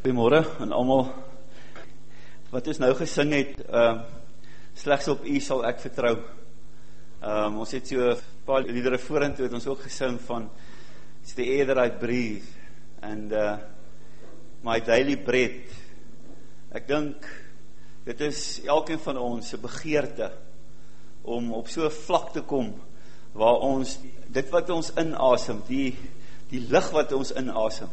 Goeiemôre aan almal. Wat ons nou gesing het, ehm uh, slegs op U sal ek vertrou. Ehm um, ons het so 'n paar liedere vorentoe het ons ook gesing van it's the air that I breathe and uh my daily bread. Ek dink dit is elkeen van ons se begeerte om op so 'n vlak te kom waar ons dit wat ons inasem, die die lug wat ons inasem,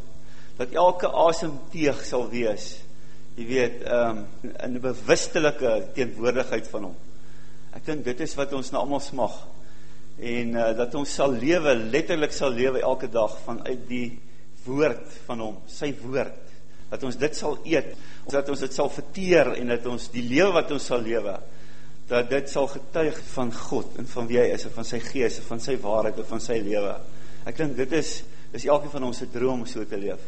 dat elke asemteug sal wees, jy weet, um, in 'n bewustelike teenwoordigheid van hom. Ek dink dit is wat ons nou almal smag. En uh, dat ons sal lewe, letterlik sal lewe elke dag vanuit die woord van hom, sy woord. Dat ons dit sal eet, dat ons dit sal verteer en dat ons die lewe wat ons sal lewe, dat dit sal getuig van God en van wie hy is en van sy gees en van sy waarheid en van sy lewe. Ek dink dit is dis elkeen van ons se droom om so te leef.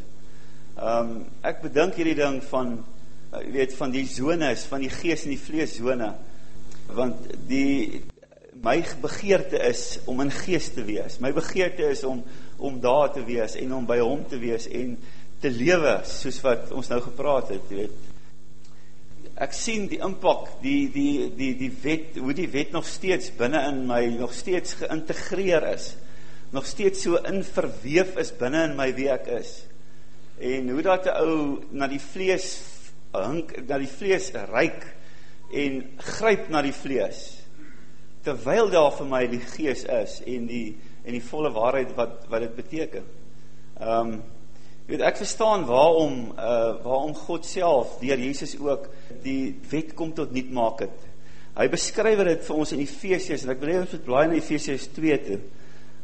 Ehm um, ek bedink hierdie ding van uh, weet van die zones van die gees en die vlees zone want die my begeerte is om in gees te wees. My begeerte is om om daar te wees en om by hom te wees en te lewe soos wat ons nou gepraat het, jy weet. Ek sien die impak, die die die die wet, hoe die wet nog steeds binne in my nog steeds geïntegreer is. Nog steeds so in verweef is binne in my wie ek is en hoe dat 'n ou na die vlees hink, na die vlees ryk en gryp na die vlees terwyl daar vir my die gees is en die en die volle waarheid wat wat dit beteken. Ehm um, jy weet ek verstaan waarom uh waarom God self deur Jesus ook die wet kom tot nuut maak het. Hy beskryf dit vir ons in Efesiërs en ek wil hê ons moet blaai na Efesiërs 2 toe.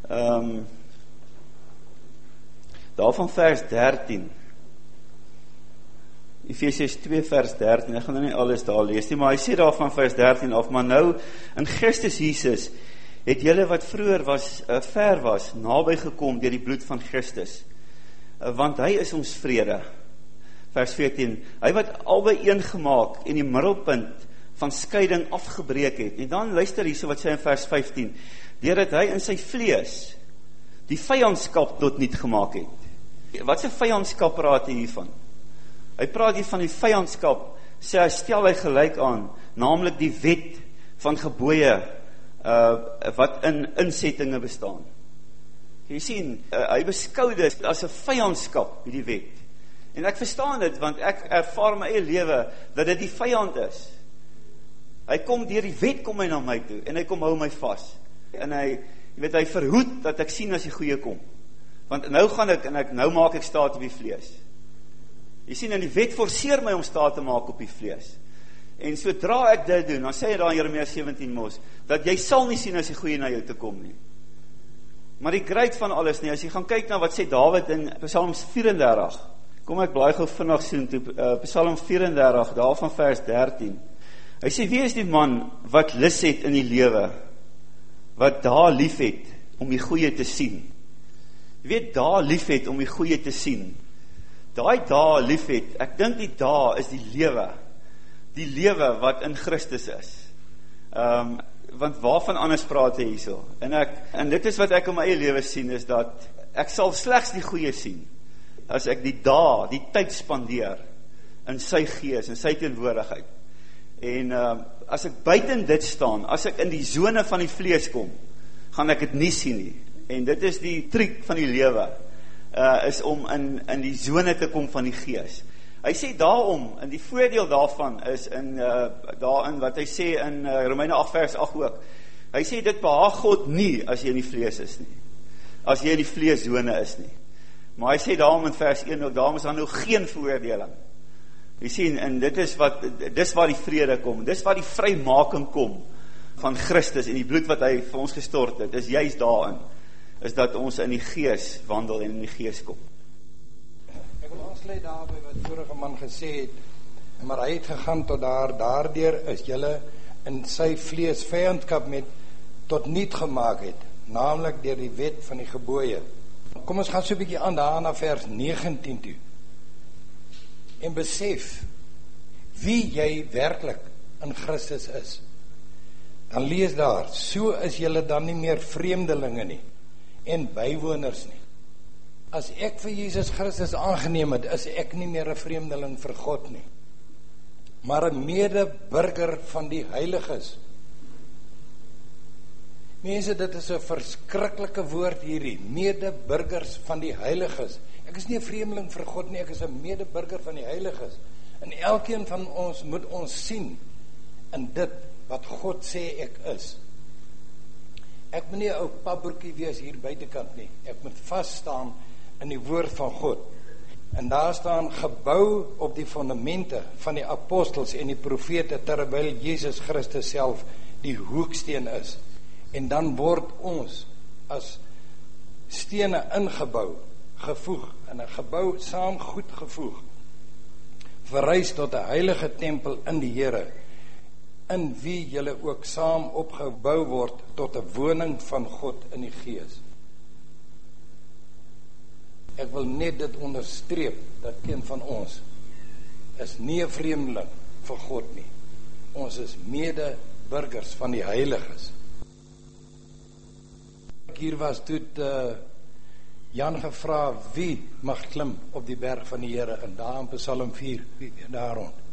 Ehm um, daarvan vers 13 Efesiërs 2 vers 13 ek gaan nou nie alles daar lees nie maar hy sê daarvan vers 13 af maar nou in Christus Jesus het julle wat vroeër was uh, ver was naby gekom deur die bloed van Christus. Uh, want hy is ons vrede. Vers 14 hy wat albei een gemaak en die middelpunt van skeiding afgebreek het. En dan luister hierso wat sê in vers 15 deurdat hy in sy vlees die vyandskap tot niet gemaak het wat se vyandskap praat hy hiervan? Hy praat hier van die vyandskap, sê hy stel hy gelyk aan, naamlik die wet van gebooie uh wat in insettinge bestaan. Jy sien, uh, hy beskou dit as 'n vyandskap hierdie wet. En ek verstaan dit want ek ervaar my eie lewe dat dit die vyand is. Hy kom deur die wet kom hy na my toe en hy kom hou my vas. En hy jy weet hy verhoed dat ek sien as die goeie kom. Want nou gaan ek en ek nou maak ek staat op die vlees. Jy sien in die wet forceer my om staat te maak op die vlees. En sodra ek dit doen, dan sê hy daar in Jeremia 17 mos dat jy sal nie sien as die goeie na jou toe kom nie. Maar die great van alles nie, as jy gaan kyk na wat sê Dawid in Psalm 34. Kom ek blaai gou vinnig sien toe uh, Psalm 34 daarvan vers 13. Hy sê wie is die man wat lus het in die lewe wat daar lief het om die goeie te sien? Weet daar liefhet om die goeie te sien. Daai daar liefhet, ek dink die daar is die lewe. Die lewe wat in Christus is. Um, want waarvan anders praat hy hierso? En ek en dit is wat ek in my eie lewe sien is dat ek sal slegs die goeie sien as ek die daar, die tyd spandeer in sy gees en sy teenwoordigheid. En uh, as ek buite dit staan, as ek in die sone van die vlees kom, gaan ek dit nie sien nie en dit is die triek van die lewe uh is om in in die sone te kom van die gees. Hy sê daarom in die voordeel daarvan is in uh daarin wat hy sê in uh, Romeine 8 vers 8 ook. Hy sê dit behaag God nie as jy in die vlees is nie. As jy in die vleessone is nie. Maar hy sê daarom in vers 1 ook daarom is daar nou geen veroordeling. Jy sien en dit is wat dis waar die vrede kom. Dis waar die vrymaking kom van Christus en die bloed wat hy vir ons gestort het. Dis juist daarin is dat ons in die gees wandel en in die gees kom. Ek wil aansluit daarby wat vorige man gesê het, maar hy het gegaan tot daar, daardeur is julle in sy vlees vyandskap met tot niet gemaak het, naamlik deur die wet van die gebooie. Kom ons gaan so 'n bietjie aan daar na vers 19 toe. En besef wie jy werklik in Christus is. Dan lees daar, so is julle dan nie meer vreemdelinge nie en bywoners nie. As ek vir Jesus Christus aangeneem het, is ek nie meer 'n vreemdeling vir God nie, maar 'n medeburger van die heiliges. Mense, dit is 'n verskriklike woord hierdie, medeburgers van die heiliges. Ek is nie 'n vreemdeling vir God nie, ek is 'n medeburger van die heiliges. En elkeen van ons moet ons sien in dit wat God sê ek is. Ek moet nie 'n ou papbroekie wees hier buitekant nie. Ek moet vas staan in die woord van God. En daar staan gebou op die fondamente van die apostels en die profete terwyl Jesus Christus self die hoeksteen is. En dan word ons as stene ingebou, gevoeg in 'n gebou saam goed gevoeg. Verrys tot 'n heilige tempel in die Here in wie julle ook saam opgebou word tot 'n woning van God in die Gees. Ek wil net dit onderstreep dat een van ons is nie 'n vreemdeling vir God nie. Ons is mede-burgers van die heiliges. Ek hier was toe uh, Jan gevra wie mag klim op die berg van die Here in daar in Psalm 4 daar rond.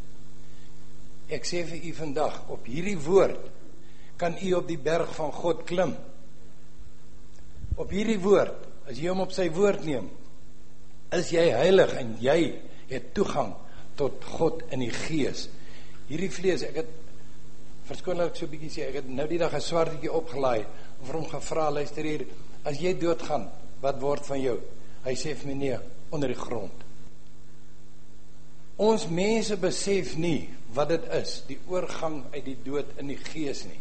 Ek sê vir u vandag op hierdie woord kan u op die berg van God klim. Op hierdie woord, as jy hom op sy woord neem, is jy heilig en jy het toegang tot God in die gees. Hierdie vlees, ek het verskoonlik so 'n bietjie sê, ek het nou die dag 'n swartjie opgelaai en vir hom gevra, luister hier, as jy doodgaan, wat word van jou? Hy sê vir my nee, onder die grond. Ons mense besef nie wat dit is, die oorgang uit die dood in die gees nie.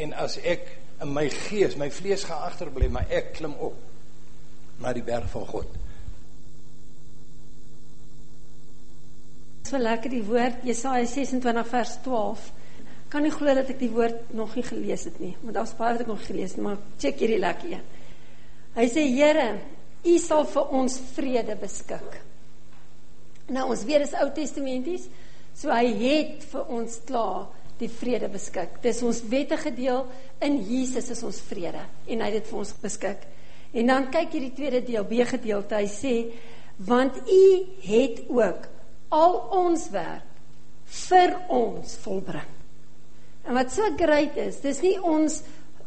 En as ek in my gees, my vlees gaan agterbly, maar ek klim op na die berg van God. So lekker die woord Jesaja 26 vers 12. Kan nie glo dat ek die woord nog nie gelees het nie, want daar's baie wat ek nog gelees het, maar check hierdie lekker een. Hy sê Here, U sal vir ons vrede beskik. Nou ons weet dis Ou Testamenties, So hy het vir ons klaar die vrede beskik. Dis ons wettige deel in Jesus is ons vrede en hy het dit vir ons beskik. En dan kyk hierdie tweede deel, B gedeelte. Hy sê want u het ook al ons werk vir ons volbring. En wat so great is, dis nie ons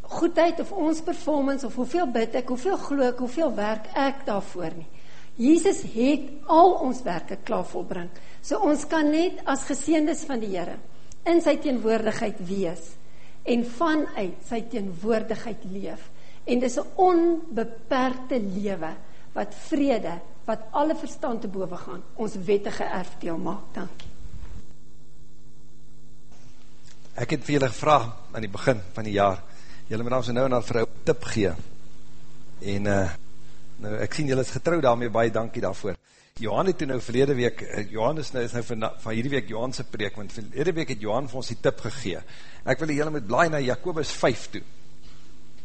goedheid of ons performance of hoeveel bid ek, hoeveel glo ek, hoeveel werk ek daarvoor nie. Jesus het al ons werke klaar volbring. So ons kan net as geseëndes van die Here in sy teenwoordigheid wees en vanuit sy teenwoordigheid leef. En dis 'n onbeperkte lewe wat vrede, wat alle verstand te bowe gaan, ons wettige erfdeel maak. Dankie. Ek het vir julle gevra aan die begin van die jaar. Julle moet ons nou en dan vir 'n tip gee. En uh Nou, ek sien julle is getrou daarmee, baie dankie daarvoor. Johan het nou verlede week, eh, Johan is nou, is nou van, van hierdie week Johanse preek, want verlede week het Johan vir ons die tip gegee. Ek wil julle met blaai na Jacobus 5 toe.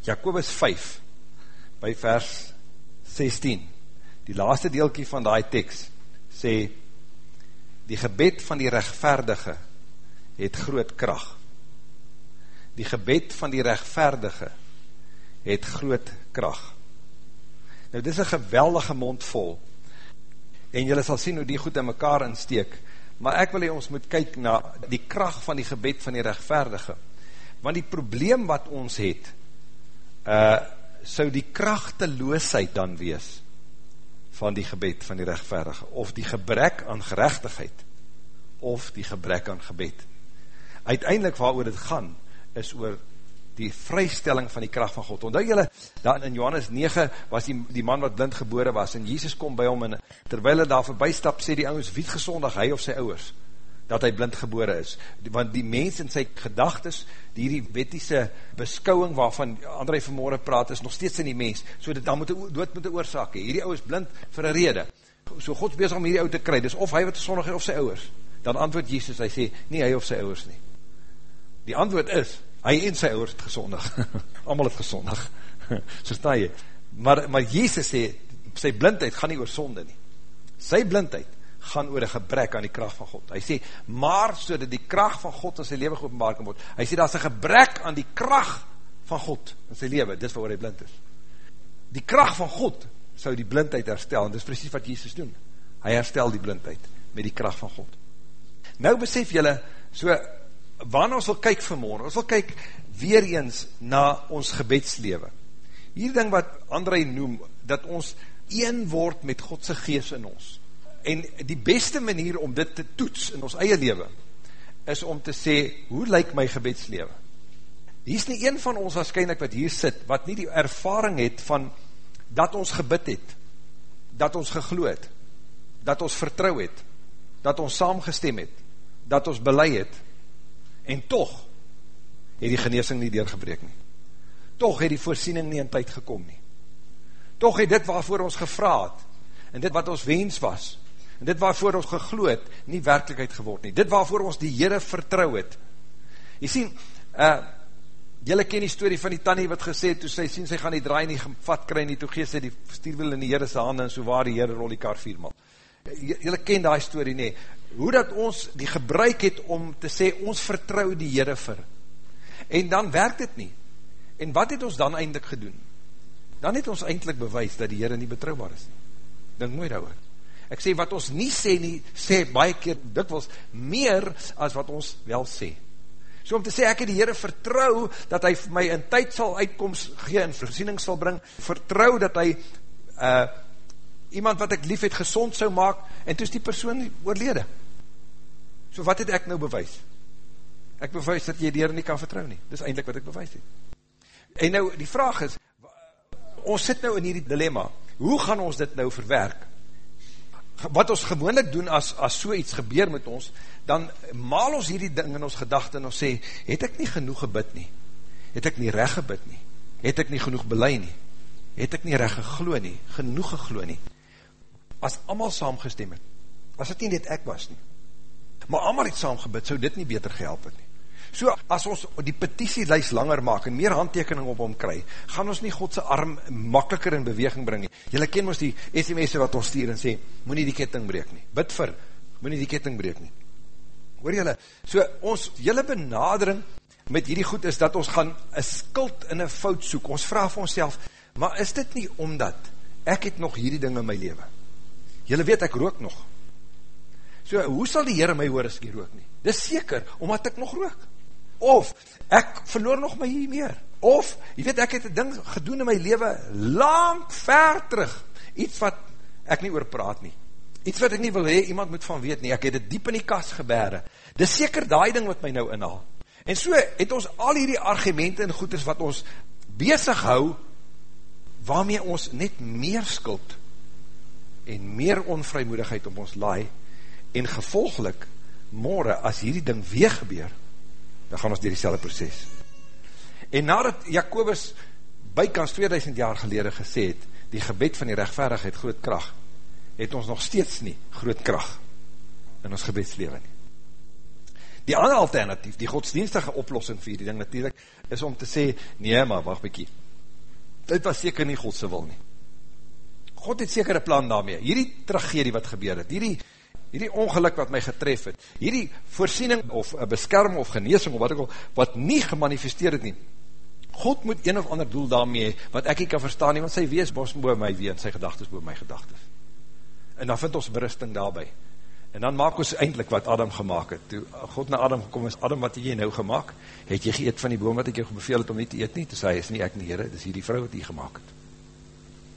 Jacobus 5, by vers 16. Die laaste deelkie van die tekst sê, die gebed van die rechtvaardige het groot kracht. Die gebed van die rechtvaardige het groot kracht. Nou, dit is een geweldige mond vol, en jylle sal sien hoe die goed in mekaar insteek, maar ek wil hy ons moet kyk na die kracht van die gebed van die rechtvaardige, want die probleem wat ons het, uh, sou die krachteloosheid dan wees, van die gebed van die rechtvaardige, of die gebrek aan gerechtigheid, of die gebrek aan gebed. Uiteindelik waar oor dit gaan, is oor die vrystelling van die kracht van God. Ondou jylle, daar in Johannes 9 was die, die man wat blind gebore was, en Jesus kom by hom, en terwijl hy daar voorbij stap, sê die ouwens, wie het gezondig, hy of sy ouwers, dat hy blind gebore is. Want die mens in sy gedagtes, die die wettiese beskouwing waarvan André vanmorgen praat, is nog steeds in die mens, so dat dan moet die dood moet die oorzaak hee. Hierdie ouwe is blind vir een rede. So God is bezig om hierdie ouwe te kry, dus of hy wat gezondig is, of sy ouwers. Dan antwoord Jesus, hy sê, nie hy of sy ouwers nie. Die antwoord is, hy en sy ouders het gezondig, allemaal het gezondig, so sta jy, maar, maar Jezus sê, sy blindheid gaan nie oor sonde nie, sy blindheid gaan oor een gebrek aan die kracht van God, hy sê, maar so dat die kracht van God in sy leven geopenbaar kan word, hy sê, daar is een gebrek aan die kracht van God in sy leven, dit is waar hy blind is, die kracht van God sou die blindheid herstel, en dis precies wat Jesus doen. Hy herstel die blindheid met die kracht van God. Nou besef jylle, so, waarna ons wil kyk vanmorgen, ons wil kyk weer eens na ons gebedslewe. Hier ding wat André noem, dat ons een word met Godse gees in ons. En die beste manier om dit te toets in ons eie leven, is om te sê, hoe lyk my gebedslewe? Hier is nie een van ons waarschijnlijk wat hier sit, wat nie die ervaring het van, dat ons gebid het, dat ons gegloed, dat ons vertrouw het, dat ons saamgestem het, dat ons beleid het, en toch het die geneesing nie deurgebreek nie. Toch het die voorsiening nie in tyd gekom nie. Toch het dit waarvoor ons gevraad, en dit wat ons wens was, en dit waarvoor ons gegloed, nie werkelijkheid geword nie. Dit waarvoor ons die Heere vertrouw het. Jy sien, uh, jylle ken die story van die tannie wat gesê, toe sy sien sy gaan die draai nie gevat kry nie, toe gees sy die stierwiel in die Heere sy handen, en so waar die Heere rol die kar viermal. Jylle ken die story nie. Hoe dat ons die gebruik het om te sê, ons vertrouw die Heere vir. En dan werkt dit nie. En wat het ons dan eindelijk gedoen? Dan het ons eindelijk bewys dat die Heere nie betrouwbaar is nie. Dink mooi daar Ek sê, wat ons nie sê nie, sê baie keer dikwels meer as wat ons wel sê. So om te sê, ek het die Heere vertrouw dat hy my in tyd sal uitkomst gee en voorsiening sal bring, vertrouw dat hy uh, iemand wat ek lief het gezond sou maak, en toe is die persoon oorlede. So wat het ek nou bewys? Ek bewys dat jy die Heere nie kan vertrouw nie. Dis eindelijk wat ek bewys het. En nou, die vraag is, ons sit nou in hierdie dilemma, hoe gaan ons dit nou verwerk? Wat ons gewoonlik doen as, as so iets gebeur met ons, dan maal ons hierdie ding in ons gedachte en ons sê, het ek nie genoeg gebid nie? Het ek nie recht gebid nie? Het ek nie genoeg belei nie? Het ek nie recht gegloe nie? Genoeg gegloe nie? As allemaal saamgestem het, as het nie net ek was nie, maar allemaal het saam gebid, so dit nie beter gehelp het nie. So, as ons die petitielijst langer maak en meer handtekening op hom kry, gaan ons nie Godse arm makkeliker in beweging bring nie. Julle ken ons die sms'e wat ons stuur en sê, moet nie die ketting breek nie. Bid vir, moet nie die ketting breek nie. Hoor julle, so ons, julle benadering met hierdie goed is dat ons gaan een skuld in een fout soek. Ons vraag vir ons maar is dit nie omdat ek het nog hierdie ding in my leven? Julle weet ek rook nog. So, hoe sal die Heere my hoor as ek rook nie? Dis seker, omdat ek nog rook. Of ek verloor nog my hier meer, of, jy weet, ek het een ding gedoen in my leven, lang ver terug, iets wat ek nie oor praat nie, iets wat ek nie wil hee, iemand moet van weet nie, ek het het diep in die kas gebere, dis seker die ding wat my nou inhaal, en so het ons al hierdie argumente en goeders wat ons bezig hou, waarmee ons net meer skuld, en meer onvrymoedigheid om ons laai, en gevolglik, morgen, as hierdie ding weer gebeur, dan gaan ons dier die proces. En nadat Jacobus bykans 2000 jaar gelede gesê het, die gebed van die rechtvaardigheid groot kracht, het ons nog steeds nie groot kracht in ons gebedslewe nie. Die ander alternatief, die godsdienstige oplossing vir die ding natuurlijk, is om te sê, nee maar, wacht bykie, dit was seker nie Godse wil nie. God het seker een plan daarmee, hierdie tragedie wat gebeur het, hierdie hierdie ongeluk wat my getref het, hierdie voorsiening of beskerming of geneesing of wat ek al, wat nie gemanifesteer het nie, God moet een of ander doel daarmee, wat ek nie kan verstaan nie, want sy wees bos boe my wee, en sy gedagtes boe my gedagtes. En dan vind ons berusting daarby. En dan maak ons eindelijk wat Adam gemaakt het. Toe God na Adam gekom is, Adam, wat het jy nou gemaakt? Het jy geëet van die boom wat ek jou beveel het om nie te eet nie? Toe sê hy, is nie ek nie, heren, dis hier die vrou wat jy gemaakt het.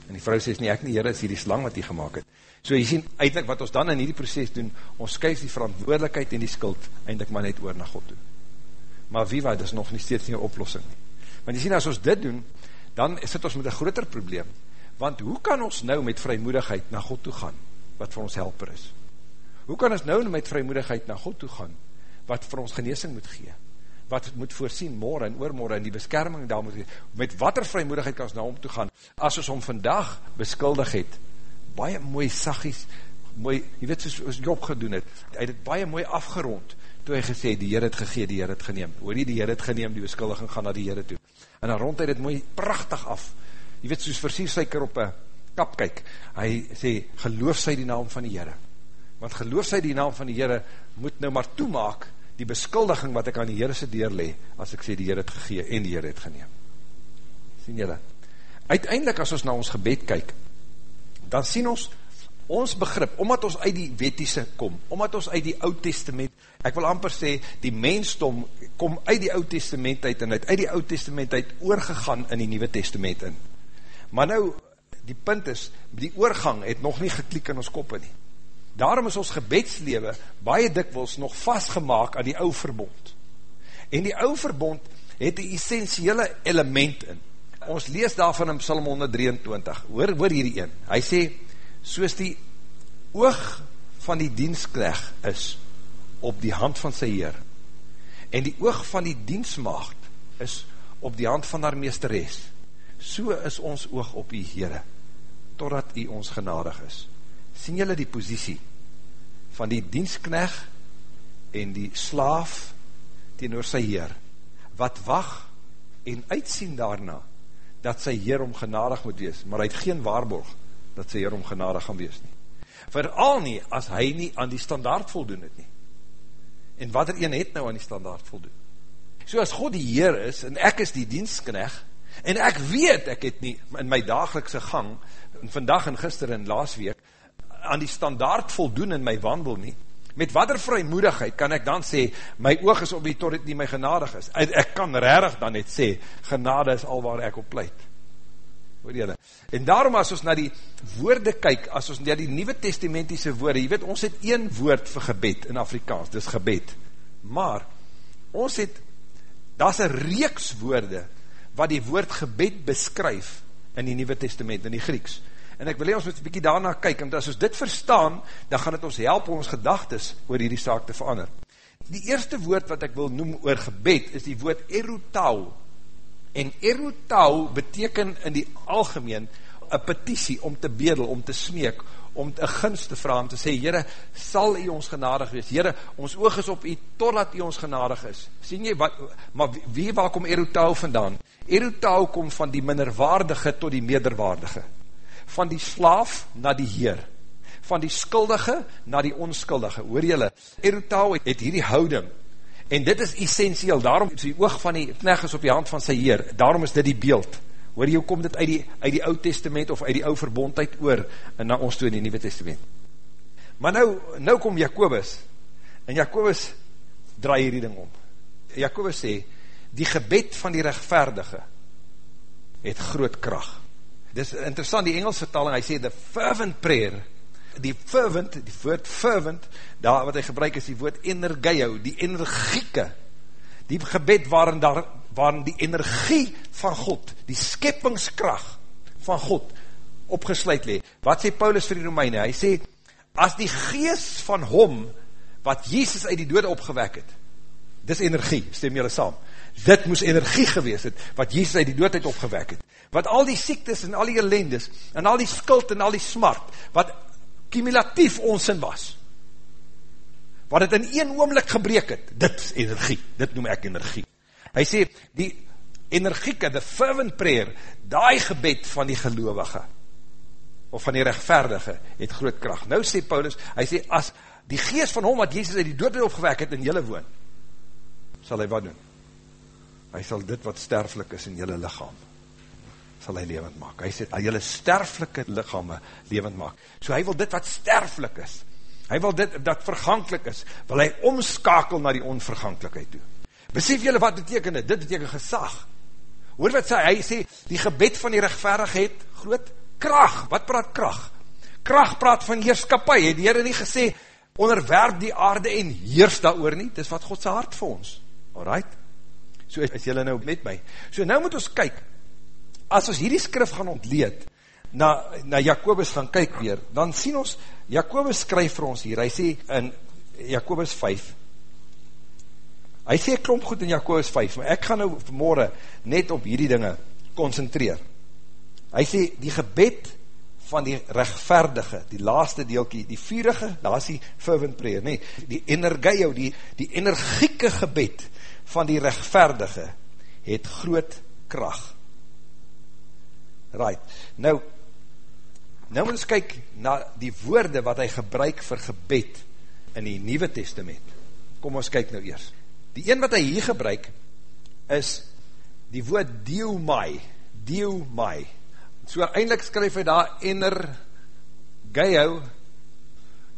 En die vrou sê, is nie ek nie, heren, is hier die slang wat jy gemaakt het. So jy sien, eindelijk wat ons dan in hierdie proces doen, ons skuif die verantwoordelikheid en die skuld eindelijk maar net oor na God toe. Maar wie wat, is nog nie steeds nie oplossing nie. Want jy sien, as ons dit doen, dan sit ons met een groter probleem. Want hoe kan ons nou met vrymoedigheid na God toe gaan, wat vir ons helper is? Hoe kan ons nou met vrymoedigheid na God toe gaan, wat vir ons geneesing moet gee? Wat moet voorsien, morgen en oormorgen, en die beskerming daar moet gee? Met wat er vrymoedigheid kan ons nou om toe gaan, as ons om vandag beskuldig het, baie mooi sagies, mooi, jy weet soos Job gedoen het, hy het het baie mooi afgerond, toe hy gesê, die Heer het gegee, die Heer het geneem, hoor nie, die Heer het geneem, die beskuldiging gaan na die Heer toe, en dan rond hy het mooi prachtig af, jy weet soos versiersuiker op een kap kyk, hy sê, geloof sy die naam van die Heer, want geloof sy die naam van die Heer, moet nou maar toemaak, die beskuldiging wat ek aan die Heer se deur le, as ek sê, die Heer het gegee, en die Heer het geneem, sien jylle, uiteindelik as ons na ons gebed kyk, dan sien ons, ons begrip, omdat ons uit die wettiese kom, omdat ons uit die oud testament, ek wil amper sê, die mensdom kom uit die oud testament uit, en uit die oud testament uit oorgegaan in die nieuwe testament in. Maar nou, die punt is, die oorgang het nog nie gekliek in ons koppe nie. Daarom is ons gebedslewe baie dikwels nog vastgemaak aan die ou verbond. En die ou verbond het die essentiële element in. Ons lees daarvan in Psalm 123. Hoor, hoor hierdie een. Hy sê, soos die oog van die dienskleg is op die hand van sy Heer, en die oog van die diensmaagd is op die hand van haar meesteres, so is ons oog op die Heere, totdat hy ons genadig is. Sien jylle die posiesie van die dienskneg en die slaaf teenoor sy Heer, wat wacht en uitsien daarna, dat sy Heer om genadig moet wees, maar hy het geen waarborg, dat sy Heer om genadig gaan wees nie. Vooral nie, as hy nie aan die standaard voldoen het nie. En wat er een het nou aan die standaard voldoen? So as God die Heer is, en ek is die dienstkneg, en ek weet, ek het nie in my dagelikse gang, vandag en gister en laas week, aan die standaard voldoen in my wandel nie, met wat er vrymoedigheid kan ek dan sê, my oog is op die tot het nie my genadig is. Ek, ek kan rarig dan net sê, genade is al waar ek op pleit. En daarom as ons na die woorde kyk, as ons na die nieuwe testamentiese woorde, jy weet, ons het een woord vir gebed in Afrikaans, dis gebed. Maar, ons het, daar is een reeks woorde, wat die woord gebed beskryf, in die nieuwe testament, in die Grieks. En ek wil hier ons een bykie daarna kyk, want as ons dit verstaan, dan gaan het ons help om ons gedagtes oor hierdie saak te verander. Die eerste woord wat ek wil noem oor gebed, is die woord erotau. En erotau beteken in die algemeen, een petitie om te bedel, om te smeek, om een gunst te vraag, om te sê, Heere, sal u ons genadig wees? Heere, ons oog is op u, totdat u ons genadig is. Sien jy, wat, maar wie, waar kom erotau vandaan? Erotau kom van die minderwaardige tot die meerderwaardige van die slaaf na die heer, van die skuldige na die onskuldige, hoor jylle, Erotau het, het hierdie houding, en dit is essentieel, daarom is die oog van die kneg is op die hand van sy heer, daarom is dit die beeld, hoor jy, kom dit uit die, uit die oud testament, of uit die oude verbondheid oor, en na ons toe in die nieuwe testament. Maar nou, nou kom Jacobus, en Jacobus draai hierdie ding om. Jacobus sê, die gebed van die rechtvaardige, het groot kracht dis interessant, die Engels vertaling, hy sê, the fervent prayer, die fervent, die woord fervent, daar wat hy gebruik is die woord energeio, die energieke, die gebed waarin, daar, waarin die energie van God, die skeppingskracht van God, opgesluit le. Wat sê Paulus vir die Romeine? Hy sê, as die geest van hom, wat Jezus uit die dode opgewek het, dis energie, stem jylle saam, dit moes energie gewees het, wat Jezus uit die doodheid opgewek het, wat al die siektes en al die ellendes, en al die skuld en al die smart, wat cumulatief onsin was, wat het in een oomlik gebreek het, dit is energie, dit noem ek energie. Hy sê, die energieke, the fervent prayer, die gebed van die gelovige, of van die rechtvaardige, het groot kracht. Nou sê Paulus, hy sê, as die geest van hom, wat Jezus uit die dood opgewek het, in jylle woon, sal hy wat doen? Hy sal dit wat sterflik is in jylle lichaam, sal hy levend maak. Hy sê, jylle sterflike lichame levend maak. So hy wil dit wat sterflik is, hy wil dit dat verganklik is, wil hy omskakel na die onverganklikheid toe. Besef jylle wat beteken dit? Dit beteken gesag. Hoor wat sê, hy sê, die gebed van die rechtverigheid, groot kracht. Wat praat kracht? Kracht praat van heerskapie. Het die Heere nie gesê, onderwerp die aarde en heers daar oor nie? Dit is wat Godse hart vir ons. Alright? So is jylle nou met my. So nou moet ons kyk, as ons hierdie skrif gaan ontleed, na, na Jacobus gaan kyk weer, dan sien ons, Jacobus skryf vir ons hier, hy sê in Jacobus 5, hy sê klomp goed in Jacobus 5, maar ek gaan nou vanmorgen net op hierdie dinge concentreer. Hy sê, die gebed van die rechtverdige, die laaste deelkie, die vierige, daar is die fervent prayer, nee, die energie, die, die energieke gebed van die rechtverdige, het groot kracht. Right, nou, nou moet ons kyk na die woorde wat hy gebruik vir gebed in die Nieuwe Testament. Kom ons kyk nou eers. Die een wat hy hier gebruik is die woord deomai, deomai. So eindelijk skryf hy daar ener energeio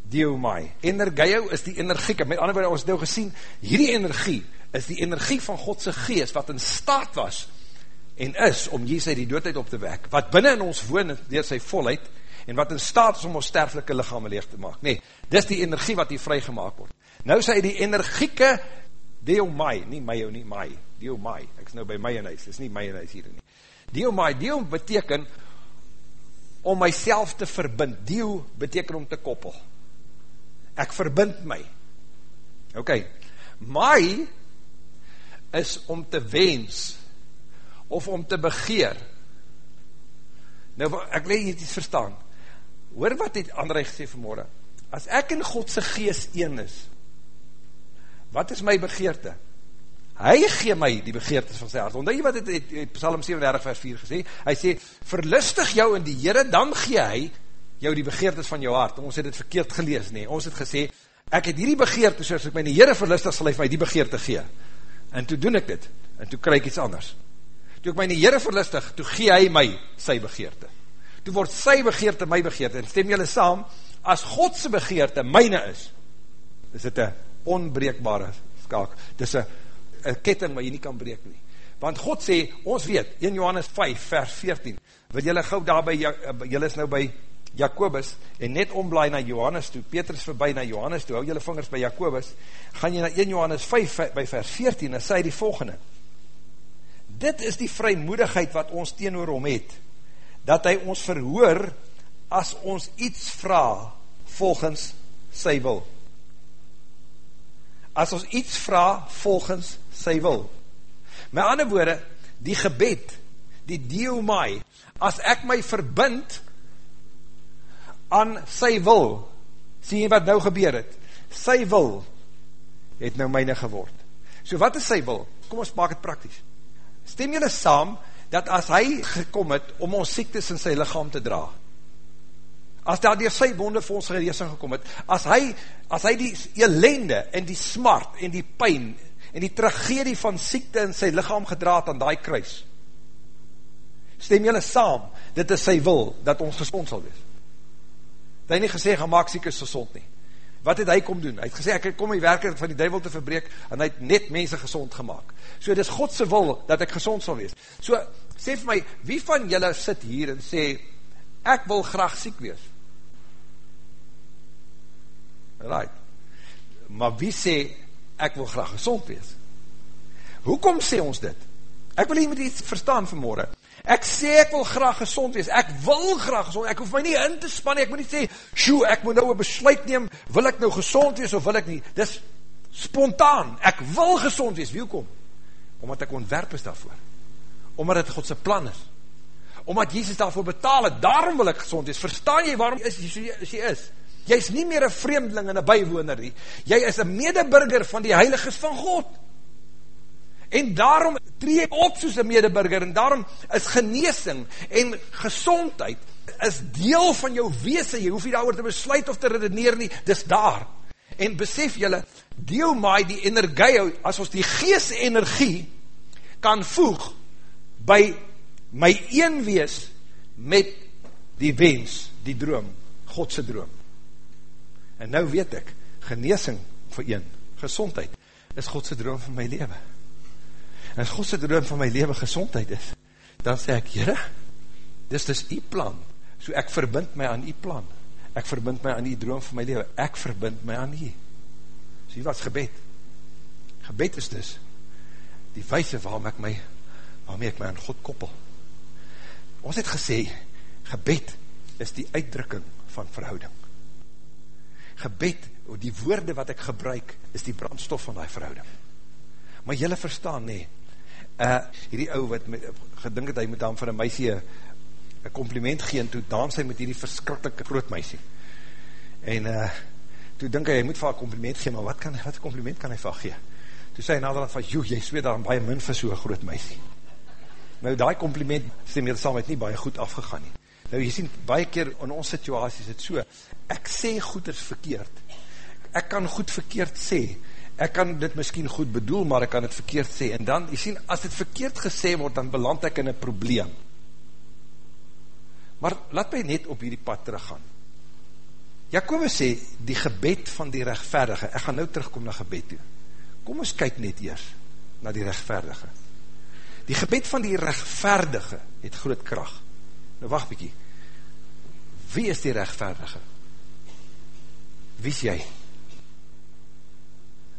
diomai. Energeio is die energieke, met ander woorde, ons het nou gesien, hierdie energie is die energie van Godse geest, wat in staat was, en is, om Jezus die doodheid op te wek, wat binnen in ons woon, door sy volheid, en wat in staat is om ons sterflike lichaam leeg te maak. Nee, dis die energie wat hier vrygemaak word. Nou sê die energieke diomai, nie my ou nie, my, diomai, ek is nou by my en huis, dis nie my en huis hier nie. Diomai, diom beteken om myself te verbind, dio beteken om te koppel. Ek verbind my. Ok, my is om te wens, of om te begeer. Nou, ek leid jy iets verstaan. Hoor wat het André gesê vanmorgen? As ek in Godse geest een is, wat is my begeerte? Hy gee my die begeertes van sy hart. Omdat jy wat het, het, het Psalm 37 vers 4 gesê, hy sê, verlustig jou in die Heere, dan gee hy jou die begeertes van jou hart. Ons het het verkeerd gelees, nee. Ons het gesê, ek het hierdie begeerte, soos ek my in die Heere verlustig, sal hy my die begeerte gee. En toe doen ek dit, en toe krijg ek iets anders. Toe ek my in die Heere verlustig, toe gee hy my sy begeerte. Toe word sy begeerte my begeerte. En stem jylle saam, as Godse begeerte myne is, is dit een onbreekbare skaak. Dit is een ketting wat jy nie kan breek nie. Want God sê, ons weet, 1 Johannes 5 vers 14, wil jylle gauw daar by, jylle is nou by Jacobus, en net omblaai na Johannes toe, Petrus voorbij na Johannes toe, hou jylle vingers by Jacobus, gaan jy na 1 Johannes 5 by vers 14, en sê die volgende, dit is die vrymoedigheid wat ons teenoor hom het, dat hy ons verhoor, as ons iets vraag, volgens sy wil as ons iets vraag volgens sy wil. Met ander woorde, die gebed, die my, as ek my verbind aan sy wil, sien jy wat nou gebeur het? Sy wil het nou myne geword. So wat is sy wil? Kom ons maak het praktisch. Stem jylle saam, dat as hy gekom het om ons siektes in sy lichaam te draag, as daar door sy wonde vir ons gereesing gekom het, as hy, as hy die elende en die smart en die pijn en die tragedie van siekte in sy lichaam gedraad aan die kruis, stem jylle saam, dit is sy wil, dat ons gezond sal wees. Het hy nie gesê, gaan maak siek is gezond nie. Wat het hy kom doen? Hy het gesê, ek kom die werker van die duivel te verbreek, en hy het net mense gezond gemaakt. So, dit is Godse wil, dat ek gezond sal wees. So, sê vir my, wie van jylle sit hier en sê, ek wil graag siek wees? Right. Maar wie sê, ek wil graag gezond wees? Hoekom sê ons dit? Ek wil hier met iets verstaan vanmorgen. Ek sê ek wil graag gezond wees, ek wil graag gezond, ek hoef my nie in te span, ek moet nie sê, sjoe, ek moet nou een besluit neem, wil ek nou gezond wees of wil ek nie, dis spontaan, ek wil gezond wees, wie kom? Omdat ek ontwerp is daarvoor, omdat het Godse plan is, omdat Jesus daarvoor betaal het, daarom wil ek gezond wees, verstaan jy waarom is jy jy is? jy is nie meer een vreemdeling en een bijwoner nie, jy is een medeburger van die heiliges van God, en daarom tree op soos een medeburger, en daarom is geneesing en gezondheid, is deel van jou wees, jy hoef nie daar te besluit of te redeneer nie, dis daar, en besef jylle, deel my die energie, as ons die geest energie, kan voeg, by my een wees, met die wens, die droom, Godse droom, En nou weet ek, geneesing vir een, gezondheid, is Godse droom van my leven. En as Godse droom van my leven gezondheid is, dan sê ek, jyre, dis dis die plan. So ek verbind my aan die plan. Ek verbind my aan die droom van my leven. Ek verbind my aan die. So hier was gebed. Gebed is dus die wijse waarom ek my, waarmee ek my aan God koppel. Ons het gesê, gebed is die uitdrukking van verhouding gebed, die woorde wat ek gebruik, is die brandstof van die verhouding. Maar jylle verstaan, nee, uh, hierdie ou wat met, gedink het, hy moet dan vir een meisie een compliment gee, en toe dans hy met hierdie verskrikkelike groot meisie. En uh, toe dink hy, hy moet vir haar compliment gee, maar wat kan wat compliment kan hy vir gee? Toe sê hy naderhand van, joe, jy zweet daar baie min vir so'n groot meisie. Nou, die compliment, sê meer saam, het nie baie goed afgegaan nie. Nou, jy sien, baie keer in ons situaties het so, ek sê goed is verkeerd. Ek kan goed verkeerd sê. Ek kan dit miskien goed bedoel, maar ek kan dit verkeerd sê. En dan, jy sien, as dit verkeerd gesê word, dan beland ek in een probleem. Maar laat my net op hierdie pad teruggaan. Jacobus sê, die gebed van die rechtverdige, ek gaan nou terugkom na gebed toe, kom ons kyk net eers na die rechtverdige. Die gebed van die rechtverdige het groot kracht. Nou wacht bykie, wie is die rechtverdige? Wie is jy? Is jy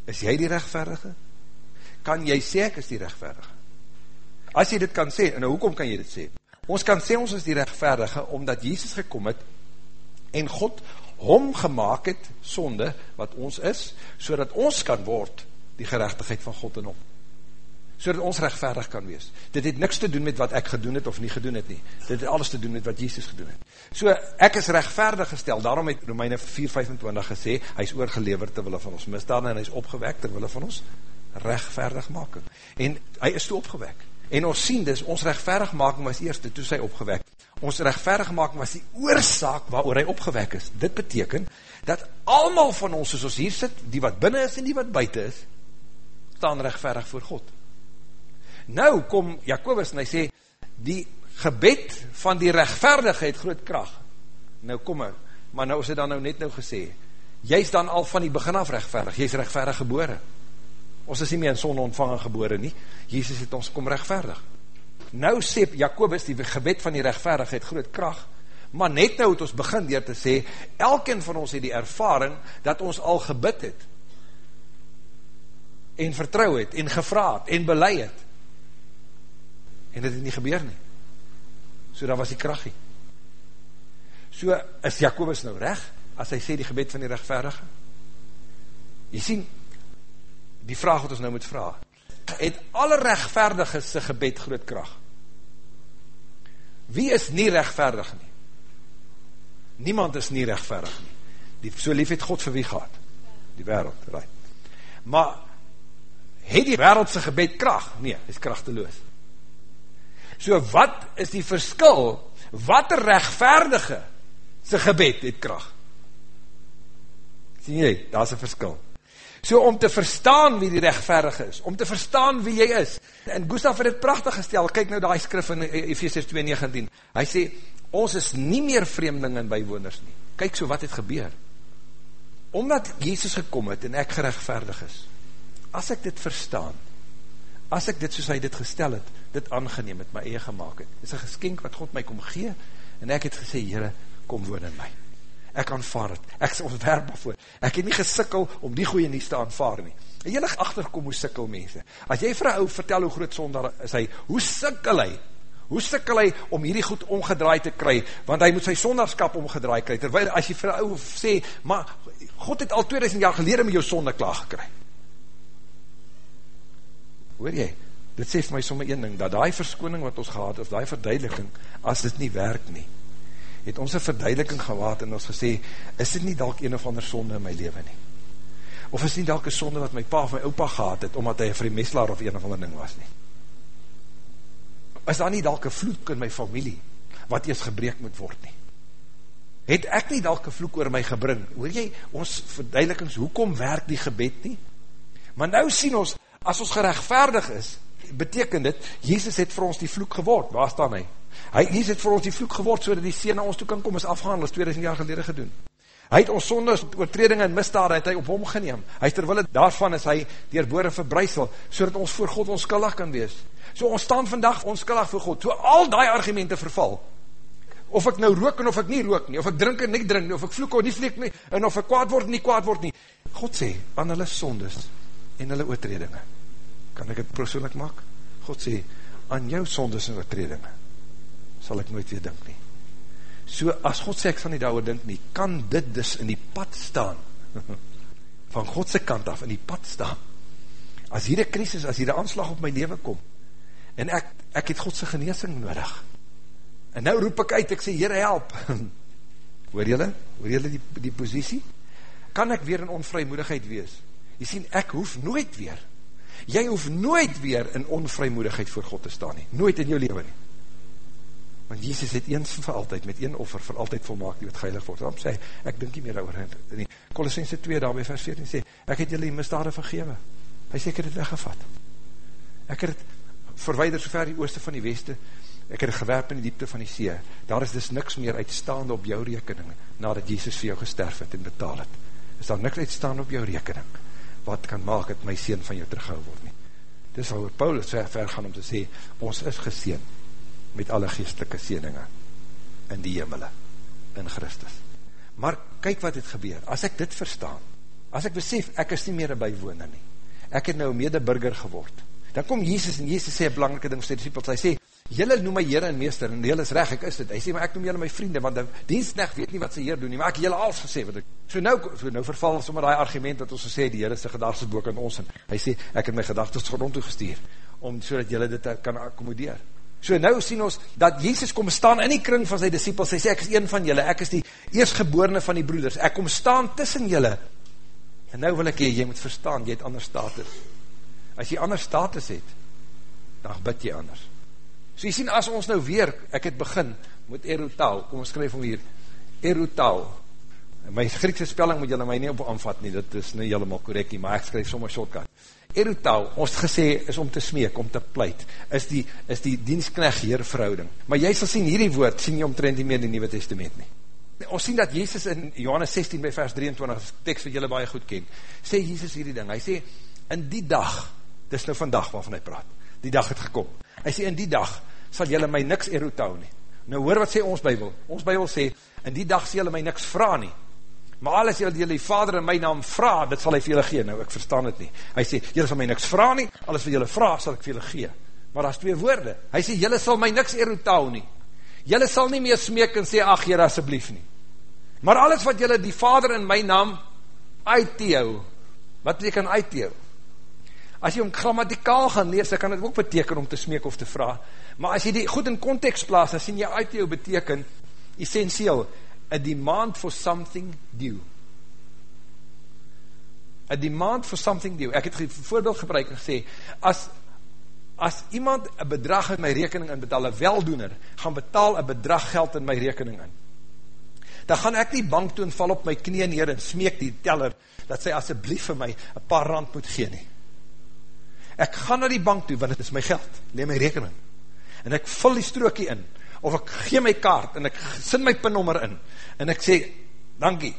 die rechtverdige? Kan jy sê ek is die rechtverdige? As jy dit kan sê, en nou hoekom kan jy dit sê? Ons kan sê ons is die rechtverdige, omdat Jesus gekom het, en God hom gemaakt het, sonde, wat ons is, so ons kan word, die gerechtigheid van God in hom. So ons rechtvaardig kan wees. Dit het niks te doen met wat ek gedoen het, of nie gedoen het nie. Dit het alles te doen met wat Jesus gedoen het. So, ek is rechtvaardig gestel, daarom het Romeine 4,25 gesê, hy is oorgeleverd terwille van ons misdaad, en hy is opgewek terwille van ons rechtvaardig making. En hy is toe opgewek. En ons sien dus, ons rechtvaardig making was eerste, toe sy opgewek ons rechtverig maak was die oorzaak waarover hy opgewek is. Dit beteken, dat allemaal van ons, soos ons hier sit, die wat binnen is en die wat buiten is, staan rechtverig voor God. Nou kom Jacobus en hy sê, die gebed van die rechtverdigheid groot kracht. Nou kom hy, maar nou is hy dan nou net nou gesê, jy is dan al van die begin af rechtverig, jy is rechtverig gebore. Ons is nie meer in son ontvangen gebore nie, Jezus het ons kom rechtverig nou sê Jacobus die gebed van die rechtvaardigheid groot kracht, maar net nou het ons begin dier te sê, elkeen van ons het die ervaring, dat ons al gebid het, en vertrouw het, en gevraad, en beleid het, en dit het nie gebeur nie, so dat was die krachtie. So is Jacobus nou recht, as hy sê die gebed van die rechtvaardige? Jy sien, die vraag wat ons nou moet vraag, het alle rechtvaardige sy gebed groot kracht? Wie is nie rechtvaardig nie? Niemand is nie rechtvaardig nie. Die, so lief het God vir wie gehad? Die wereld, right. Maar, het die wereldse gebed kracht? Nee, is krachteloos. So wat is die verskil? Wat er rechtvaardige sy gebed het kracht? Sien jy, daar is een verskil. So om te verstaan wie die rechtverig is, om te verstaan wie jy is. En Gustav het het prachtig gestel, kyk nou die skrif in Ephesians 2,19. Hy sê, ons is nie meer vreemding en bijwoners nie. Kyk so wat het gebeur. Omdat Jezus gekom het en ek gerechtvaardig is, as ek dit verstaan, as ek dit soos hy dit gestel het, dit aangeneem het, my eie gemaakt het, is een geskenk wat God my kom gee, en ek het gesê, Heere, kom woon in my. Ek aanvaar het, ek is ontwerp voor, ek het nie gesikkel om die goeie nies te aanvaar nie, en jy lig achterkom hoe sikkel mense, as jy vir ou vertel hoe groot sonder is hy, hoe sikkel hy, hoe sikkel hy om hierdie goed omgedraai te kry, want hy moet sy sonderskap omgedraai kry, terwijl as jy vir ou sê, maar God het al 2000 jaar gelede met jou sonde klaar gekry, hoor jy, dit sê vir my somme een ding, dat die verskoning wat ons gehad, of die verduideliking, as dit nie werk nie, het ons een verduideliking gewaad en ons gesê, is dit nie dalk een of ander sonde in my leven nie? Of is dit nie dalk een sonde wat my pa of my opa gehad het, omdat hy een vreemeselaar of een of ander ding was nie? Is daar nie dalk een vloek in my familie, wat eers gebreek moet word nie? Het ek nie dalk een vloek oor my gebring? Hoor jy, ons verduidelikings, hoekom werk die gebed nie? Maar nou sien ons, as ons gerechtvaardig is, beteken dit, Jezus het vir ons die vloek geword, waar staan hy? Hy Jesus het vir ons die vloek geword so dat die seën na ons toe kan kom is afgehandel is 2000 jaar gelede gedoen. Hy het ons sondes, oortredinge en misdade het hy op hom geneem. Hy terwille daarvan is hy deurbore verbrysel sodat ons voor God onskuldig kan wees. So ons staan vandag onskuldig voor God. So al daai argumente verval. Of ek nou rook en of ek nie rook nie, of ek drink en nie drink nie, of ek vloek of nie vloek nie, en of ek kwaad word en nie kwaad word nie. God sê aan hulle sondes en hulle oortredinge. Kan ek dit persoonlik maak? God sê aan jou sondes en oortredinge sal ek nooit weer dink nie. So, as God sê ek sal nie daar dink nie, kan dit dus in die pad staan, van Godse kant af, in die pad staan, as hier een krisis, as hier een aanslag op my leven kom, en ek, ek het Godse geneesing nodig, en nou roep ek uit, ek sê, Heere help, hoor jylle, hoor jylle die, die posiesie, kan ek weer in onvrymoedigheid wees, jy sien, ek hoef nooit weer, jy hoef nooit weer in onvrymoedigheid voor God te staan nie, nooit in jou leven nie, want Jesus het eens vir altyd, met een offer, vir altyd volmaak, die wat geilig word, daarom sê, ek dink nie meer oor nie, Colossense 2, daarby vers 14 sê, ek het julle die misdade vergewe, hy sê, ek het het weggevat, ek het het verweider so ver die ooste van die weste, ek het gewerp in die diepte van die see, daar is dus niks meer uitstaande op jou rekening, nadat Jesus vir jou gesterf het en betaal het. Is daar niks uitstaande op jou rekening, wat kan maak het my seen van jou terughou word nie. Dis waar Paulus ver, gaan om te sê, ons is geseen met alle geestelike seeninge in die hemele, in Christus. Maar kyk wat het gebeur, as ek dit verstaan, as ek besef, ek is nie meer een bijwoner nie, ek het nou medeburger geword, dan kom Jezus en Jezus sê een belangrike ding vir sy disciples, hy sê, jylle noem my Heere en Meester, en jylle is reg, ek is dit, hy sê, maar ek noem jylle my vriende, want die dienstnecht weet nie wat sy Heer doen nie, maar ek jylle alles gesê, wat ek, so nou, so nou verval sommer die argument, wat ons gesê, die Heere sy gedagtes boek aan ons, en hy sê, ek het my gedagtes grond toegestuur, om so dat jylle dit kan akkomodeer. So nou sien ons, dat Jezus kom staan in die kring van sy disciples, hy sê, ek is een van jylle, ek is die eerstgeborene van die broeders, ek kom staan tussen jylle, en nou wil ek jy, jy moet verstaan, jy het ander status. As jy ander status het, dan bid jy anders. So jy sien, as ons nou weer, ek het begin met erotaal, kom ons skryf om hier, erotaal, my Griekse spelling moet julle my nie op aanvat nie, dit is nie helemaal correct nie, maar ek skryf sommer shortcut. Erotaal, ons gesê, is om te smeek, om te pleit, is die, is die dienstknecht hier verhouding. Maar jy sal sien, hierdie woord, sien jy omtrent nie meer in die Nieuwe Testament nie. Ons sien dat Jezus in Johannes 16 by vers 23, tekst wat julle baie goed ken, sê Jezus hierdie ding, hy sê, in die dag, dis nou vandag waarvan hy praat, die dag het gekom, hy sê, in die dag, sal jylle my niks erotou nie. Nou hoor wat sê ons bybel, ons bybel sê, in die dag sal jylle my niks vraag nie, maar alles jylle die vader in my naam vraag, dit sal hy vir jylle gee, nou ek verstaan het nie, hy sê, jylle sal my niks vraag nie, alles wat jylle vraag, sal ek vir jylle gee, maar daar is twee woorde, hy sê, jylle sal my niks erotou nie, jylle sal nie meer smeek en sê, ach jylle asjeblief nie, maar alles wat jylle die vader in my naam uitteo, wat beteken uitteo? As jy om grammaticaal gaan lees, dan kan het ook beteken om te smeek of te vraag. Maar as jy die goed in context plaas, dan sien jy uit jou beteken, essentieel, a demand for something due. A demand for something due. Ek het die voorbeeld gebruik en gesê, as, as iemand een bedrag in my rekening in betaal, een weldoener, gaan betaal een bedrag geld in my rekening in, dan gaan ek die bank toe en val op my knie neer en smeek die teller, dat sy asjeblief vir my een paar rand moet gee nie ek gaan na die bank toe, want het is my geld, neem my rekening, en ek vul die strookie in, of ek gee my kaart, en ek sin my pinnummer in, en ek sê, dankie,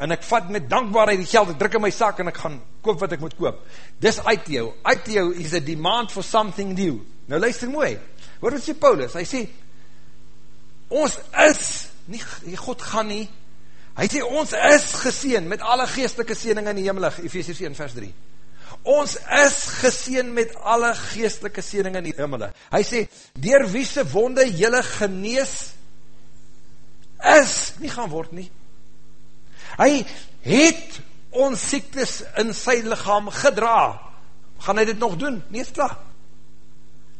en ek vat met dankbaarheid die geld, ek druk in my sak, en ek gaan koop wat ek moet koop, dis uit jou is a demand for something new, nou luister mooi, hoor wat sê Paulus, hy sê, ons is, nie, God gaan nie, hy sê, ons is geseen, met alle geestelike seening in die hemelig, Ephesians 1 vers 3, ons is geseen met alle geestelike seening in die himmele. Hy sê, dier wie se wonde jylle genees is, nie gaan word nie. Hy het ons siektes in sy lichaam gedra. Gaan hy dit nog doen? Nie is klaar.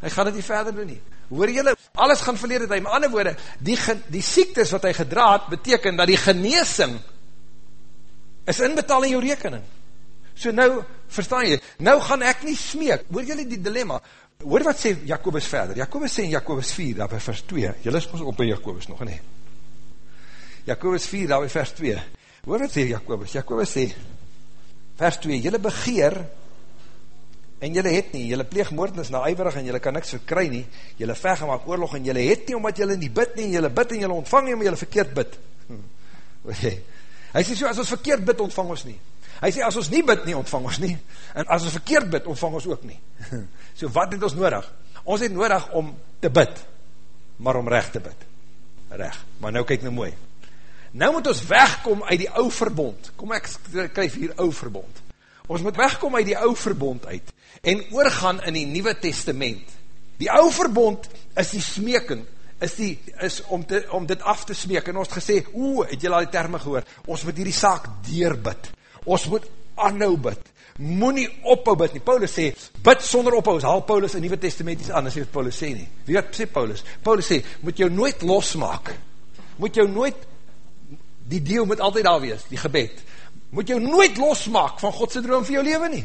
Hy gaan dit nie verder doen nie. Hoor jylle, alles gaan verleer het hy. Maar ander woorde, die, die siektes wat hy gedra het, beteken dat die geneesing is inbetaal in jou rekening. So nou, verstaan jy, nou gaan ek nie smeek, hoor jylle die dilemma, hoor wat sê Jacobus verder, Jacobus sê in Jacobus 4, daar by vers 2, jylle is ons op by Jacobus nog, nie? Jacobus 4, daar by vers 2, hoor wat sê Jacobus, Jacobus sê, vers 2, jylle begeer, en jylle het nie, jylle pleeg moordnis na uiverig, en jylle kan niks verkry nie, jylle veg en maak oorlog, en jylle het nie, omdat jylle nie bid nie, en jylle bid en jylle ontvang nie, omdat jylle verkeerd bid. Hm. Hy sê so, as ons verkeerd bid, ontvang ons nie. Hy sê, as ons nie bid nie, ontvang ons nie. En as ons verkeerd bid, ontvang ons ook nie. So wat het ons nodig? Ons het nodig om te bid, maar om recht te bid. Recht. Maar nou kyk nou mooi. Nou moet ons wegkom uit die ou verbond. Kom ek kryf hier ou verbond. Ons moet wegkom uit die ou verbond uit en oorgaan in die nieuwe testament. Die ou verbond is die smeking, is, die, is om, te, om dit af te smeek. En ons het gesê, oe, het jy al die termen gehoor, ons moet hierdie saak deurbid ons moet aanhou bid, moet nie ophou bid nie, Paulus sê, bid sonder ophou, is haal Paulus in Nieuwe Testament iets anders, wat Paulus sê nie, wie wat sê Paulus? Paulus sê, moet jou nooit losmaak, moet jou nooit, die deel moet altyd daar wees, die gebed, moet jou nooit losmaak van Godse droom vir jou leven nie,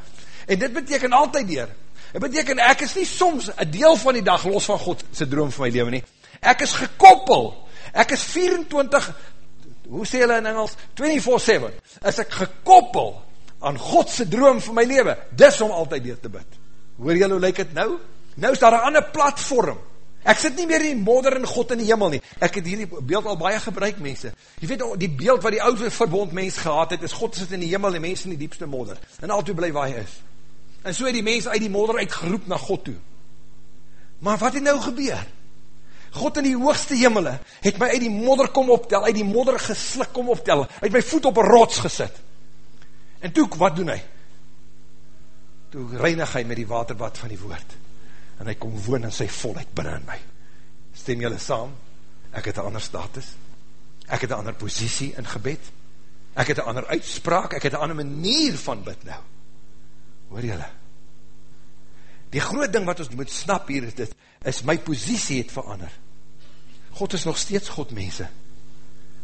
en dit beteken altyd dier, dit beteken ek is nie soms een deel van die dag los van Godse droom vir my leven nie, ek is gekoppel, ek is 24 hoe sê hulle in Engels, 24-7, is ek gekoppel aan Godse droom vir my leven, dis om altyd weer te bid. Hoor jylle hoe lyk het nou? Nou is daar een ander platform, Ek sit nie meer in die modder en God in die hemel nie. Ek het hierdie beeld al baie gebruik, mense. Jy weet, die beeld wat die oude verbond mens gehad het, is God sit in die hemel en mens in die diepste modder. En al toe bly waar hy is. En so het die mens uit die modder uitgeroep na God toe. Maar wat het nou gebeur? God in die hoogste hemele het my uit die modder kom optel, uit die modder geslik kom optel, uit my voet op een rots gesit. En toe, wat doen hy? Toe reinig hy met die waterbad van die woord. En hy kom woon in sy volheid binnen in my. Stem jylle saam? Ek het een ander status. Ek het een ander positie in gebed. Ek het een ander uitspraak. Ek het een ander manier van bid nou. Hoor jylle? Die groot ding wat ons moet snap hier is dit, is my positie het verander. God is nog steeds God, mense.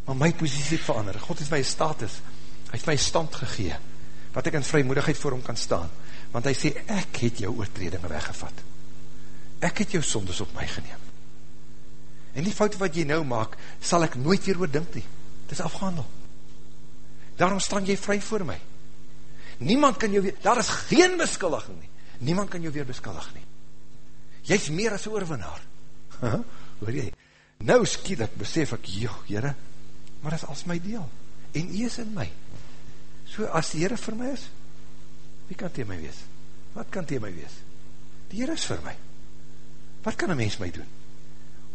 Maar my positie het verander. God is my status. Hy het my stand gegee. Wat ek in vrymoedigheid voor hom kan staan. Want hy sê, ek het jou oortredinge weggevat. Ek het jou sondes op my geneem. En die fout wat jy nou maak, sal ek nooit weer oordink nie. Het is afgehandel. Daarom staan jy vry voor my. Niemand kan jou weer, daar is geen beskuldiging nie. Niemand kan jou weer beskuldig nie. Jy is meer as oorwinnaar. Hoor jy? Nou skielik besef ek, joh, Heere, maar dit is als my deel. En jy is in my. So, as die Heere vir my is, wie kan tegen my wees? Wat kan tegen my wees? Die Heere is vir my. Wat kan een mens my doen?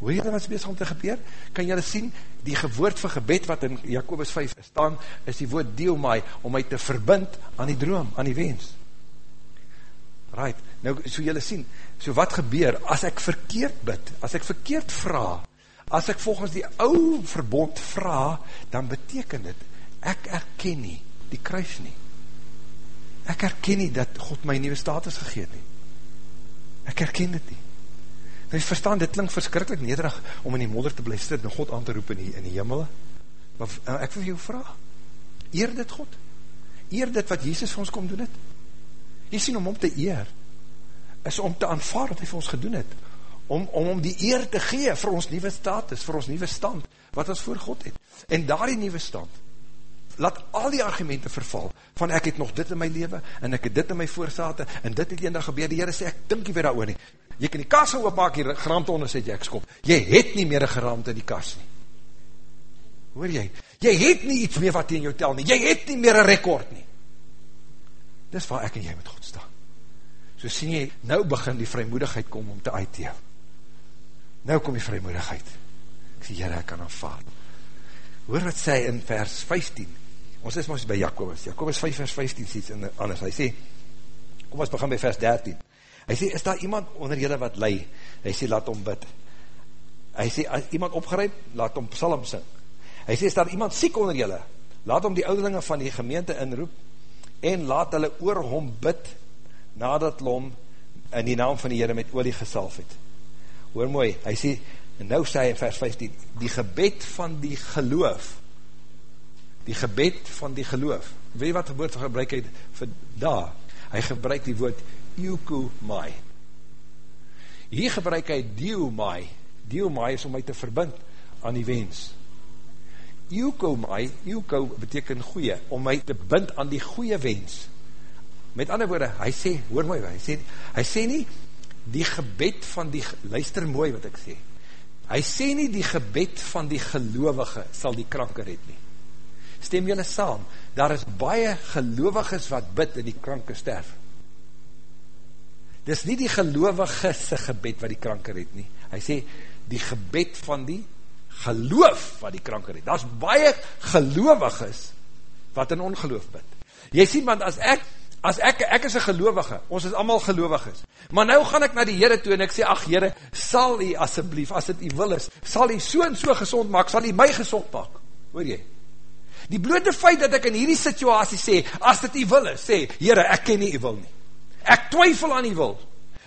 Hoe jy wat is om te gebeur? Kan jy sien, die gewoord van gebed wat in Jacobus 5 staan, is die woord deel my, om my te verbind aan die droom, aan die wens. Right, nou so jy sien, so wat gebeur, as ek verkeerd bid, as ek verkeerd vraag, as ek volgens die ou verbond vraag, dan beteken dit, ek erken nie die kruis nie. Ek erken nie dat God my nieuwe status gegeet nie. Ek erken dit nie. Nou jy verstaan, dit klink verskrikkelijk nederig om in die modder te bly sit en God aan te roep in die, in die jimmel. Maar eh, ek wil jou vraag, eer dit God? Eer dit wat Jesus vir ons kom doen het? Jy sien om om te eer, is om te aanvaard wat hy vir ons gedoen het om, om om die eer te gee vir ons nieuwe status, vir ons nieuwe stand, wat ons voor God het. En daar die nieuwe stand, laat al die argumente verval, van ek het nog dit in my leven, en ek het dit in my voorsate, en dit het eendag gebeur, die Heere sê, ek dink nie weer daar nie. Jy kan die kas oopmaak, hier geraamte onder sê, jy ek skop. Jy het nie meer een geraamte in die kas nie. Hoor jy? Jy het nie iets meer wat in jou tel nie. Jy het nie meer een rekord nie. Dis waar ek en jy met God staan. So sien jy, nou begin die vrymoedigheid kom om te uitdeel. Nou kom die vrymoedigheid. Ek sê, jyre, ek kan aanvaard. Hoor wat sê in vers 15. Ons is ons by Jacobus. Jacobus 5 vers 15 sê iets anders. Hy sê, kom ons begin by vers 13. Hy sê, is daar iemand onder jylle wat lei? Hy sê, laat om bid. Hy sê, as iemand opgeruid, laat om psalm sing. Hy sê, is daar iemand siek onder jylle? Laat om die ouderlinge van die gemeente inroep en laat hulle oor hom bid nadat hom in die naam van die Heere met olie gesalf het. Hoor mooi, hy sê, en nou sê hy in vers 15, die gebed van die geloof, die gebed van die geloof, weet wat die woord gebruik hy vir daar, hy gebruik die woord euko mai, hier gebruik hy deel mai, deel mai is om my te verbind aan die wens, euko mai, euko beteken goeie, om my te bind aan die goeie wens, met ander woorde, hy sê, hoor mooi, hy sê, hy sê nie, die gebed van die, luister mooi wat ek sê, hy sê nie die gebed van die gelovige sal die kranke red nie. Stem julle saam, daar is baie geloviges wat bid en die kranke sterf. Dis nie die gelovige se gebed wat die kranke red nie. Hy sê, die gebed van die geloof wat die kranke red. Daar is baie geloviges wat in ongeloof bid. Jy sê, want as ek as ek, ek is een gelovige, ons is allemaal geloviges, maar nou gaan ek na die Heere toe en ek sê, ach Heere, sal hy asseblief, as het hy wil is, sal hy so en so gezond maak, sal hy my gezond maak, hoor jy? Die blote feit dat ek in hierdie situasie sê, as dit hy wil is, sê, Heere, ek ken nie hy wil nie, ek twyfel aan hy wil,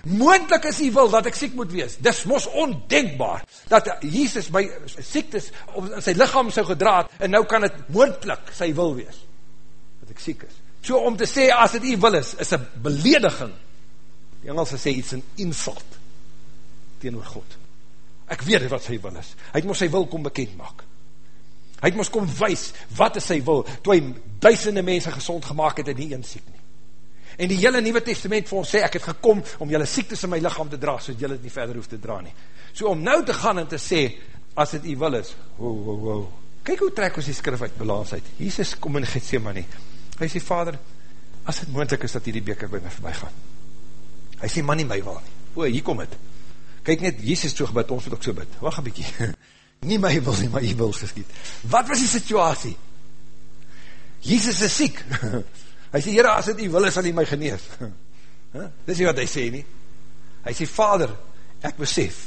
moendlik is hy wil dat ek siek moet wees, dis mos ondenkbaar, dat Jesus my siektes op sy lichaam so gedraad, en nou kan het moendlik sy wil wees, dat ek siek is, So om te sê, as het u wil is, is een belediging. Die Engelse sê, iets een insult teenoor God. Ek weet wat sy wil is. Hy het moest sy wil kom bekend maak. Hy het moest kom wees, wat is sy wil, toe hy duisende mense gezond gemaakt het en nie een siek nie. En die hele Nieuwe Testament vir ons sê, ek het gekom om julle siektes in my lichaam te dra, so dat julle het nie verder hoef te dra nie. So om nou te gaan en te sê, as het die wil is, wow, wow, wow. Kijk hoe trek ons die skrif uit balans uit. Jesus kom in Gethsemane. Hy sê, vader, as het moeilijk is dat hier die beker by my voorbij gaan. Hy sê, man nie my wil nie. O, hier kom het. Kijk net, Jesus so gebid, ons moet ook so bid. Wacht een bykie. nie my wil nie, maar jy wil geskiet. Wat was die situasie? Jesus is siek. hy sê, Heere, as het jy wil, sal hy my genees. Dis nie wat hy sê nie. Hy sê, Vader, ek besef,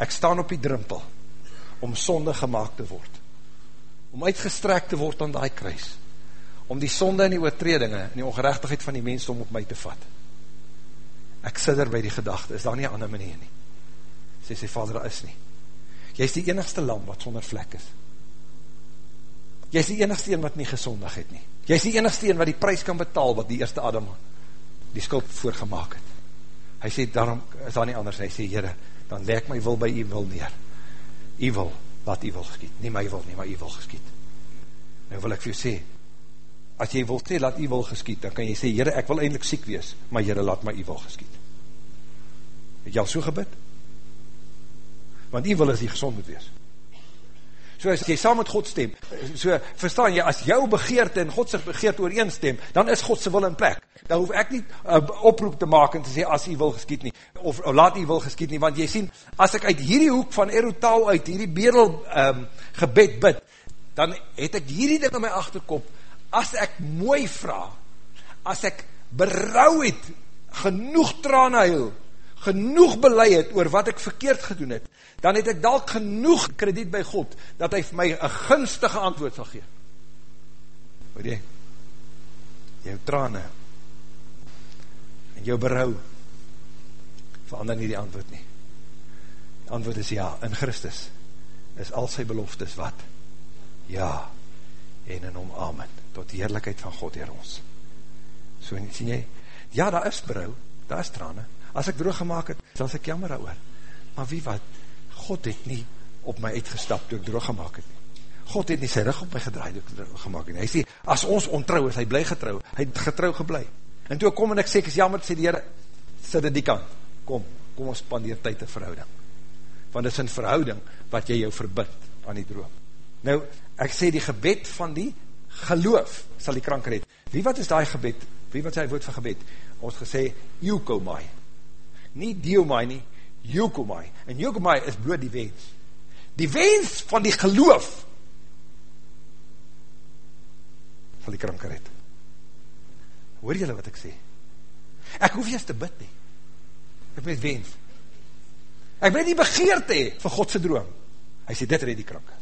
ek staan op die drimpel, om sonde gemaakt te word. Om uitgestrek te word aan die kruis. Om die sonde en die oortredinge, en die ongerechtigheid van die mens om op my te vat. Ek sidder by die gedachte, is daar nie ander manier nie. Sê sê, Vader, daar is nie. Jy is die enigste lam wat sonder vlek is. Jy is die enigste een wat nie gezondig het nie. Jy is die enigste een wat die prijs kan betaal wat die eerste Adam die skuld voorgemaak het. Hy sê, daarom is daar nie anders. Hy sê, Heere, dan lek my wil by u wil neer. U wil, laat u wil geskiet. Nie my wil nie, maar u wil geskiet. Nou wil ek vir jou sê, as jy wil sê, laat u wil geskiet, dan kan jy sê, Heere, ek wil eindelijk siek wees, maar Heere, laat my u wil geskiet. Het jy al so gebid? want die wil is die gezond moet wees. So as jy saam met God stem, so verstaan jy, as jou begeerte en God sig begeerte ooreenstem, dan is Godse wil in plek. Dan hoef ek nie uh, oproep te maak en te sê, as jy wil geskiet nie, of, of laat jy wil geskiet nie, want jy sien, as ek uit hierdie hoek van Erotaal uit, hierdie bedel um, gebed bid, dan het ek hierdie ding in my achterkop, as ek mooi vraag, as ek berouw het, genoeg traan huil, genoeg belei het oor wat ek verkeerd gedoen het, dan het ek dalk genoeg krediet by God, dat hy vir my een gunstige antwoord sal gee. Hoor jy? Jou trane, en jou berouw, verander nie die antwoord nie. Die antwoord is ja, in Christus, is al sy beloftes wat? Ja, en in hom amen, tot die heerlijkheid van God hier ons. So, sien jy? Ja, daar is berouw, daar is trane, as ek droog gemaakt het, dan is ek jammer oor. Maar wie wat, God het nie op my uitgestap toe ek droog gemaakt het. God het nie sy rug op my gedraai toe ek droog gemaakt het. Hy sê, as ons ontrouw is, hy bly getrouw, hy het getrouw geblei. En toe ek kom en ek sê, ek is jammer, sê die Heer, sit in die kant, kom, kom ons spandeer tyd in verhouding. Want dit is een verhouding wat jy jou verbind aan die droom. Nou, ek sê die gebed van die geloof sal die krank red. Wie wat is die gebed? Wie wat is die woord van gebed? Ons gesê, eukomai, nie diomai nie, jokomai, en jokomai is bloot die wens, die wens van die geloof, sal die kranker het, hoor jylle wat ek sê, ek hoef jy te bid nie, ek weet wens, ek weet nie begeerte he, vir Godse droom, hy sê dit red die kranker,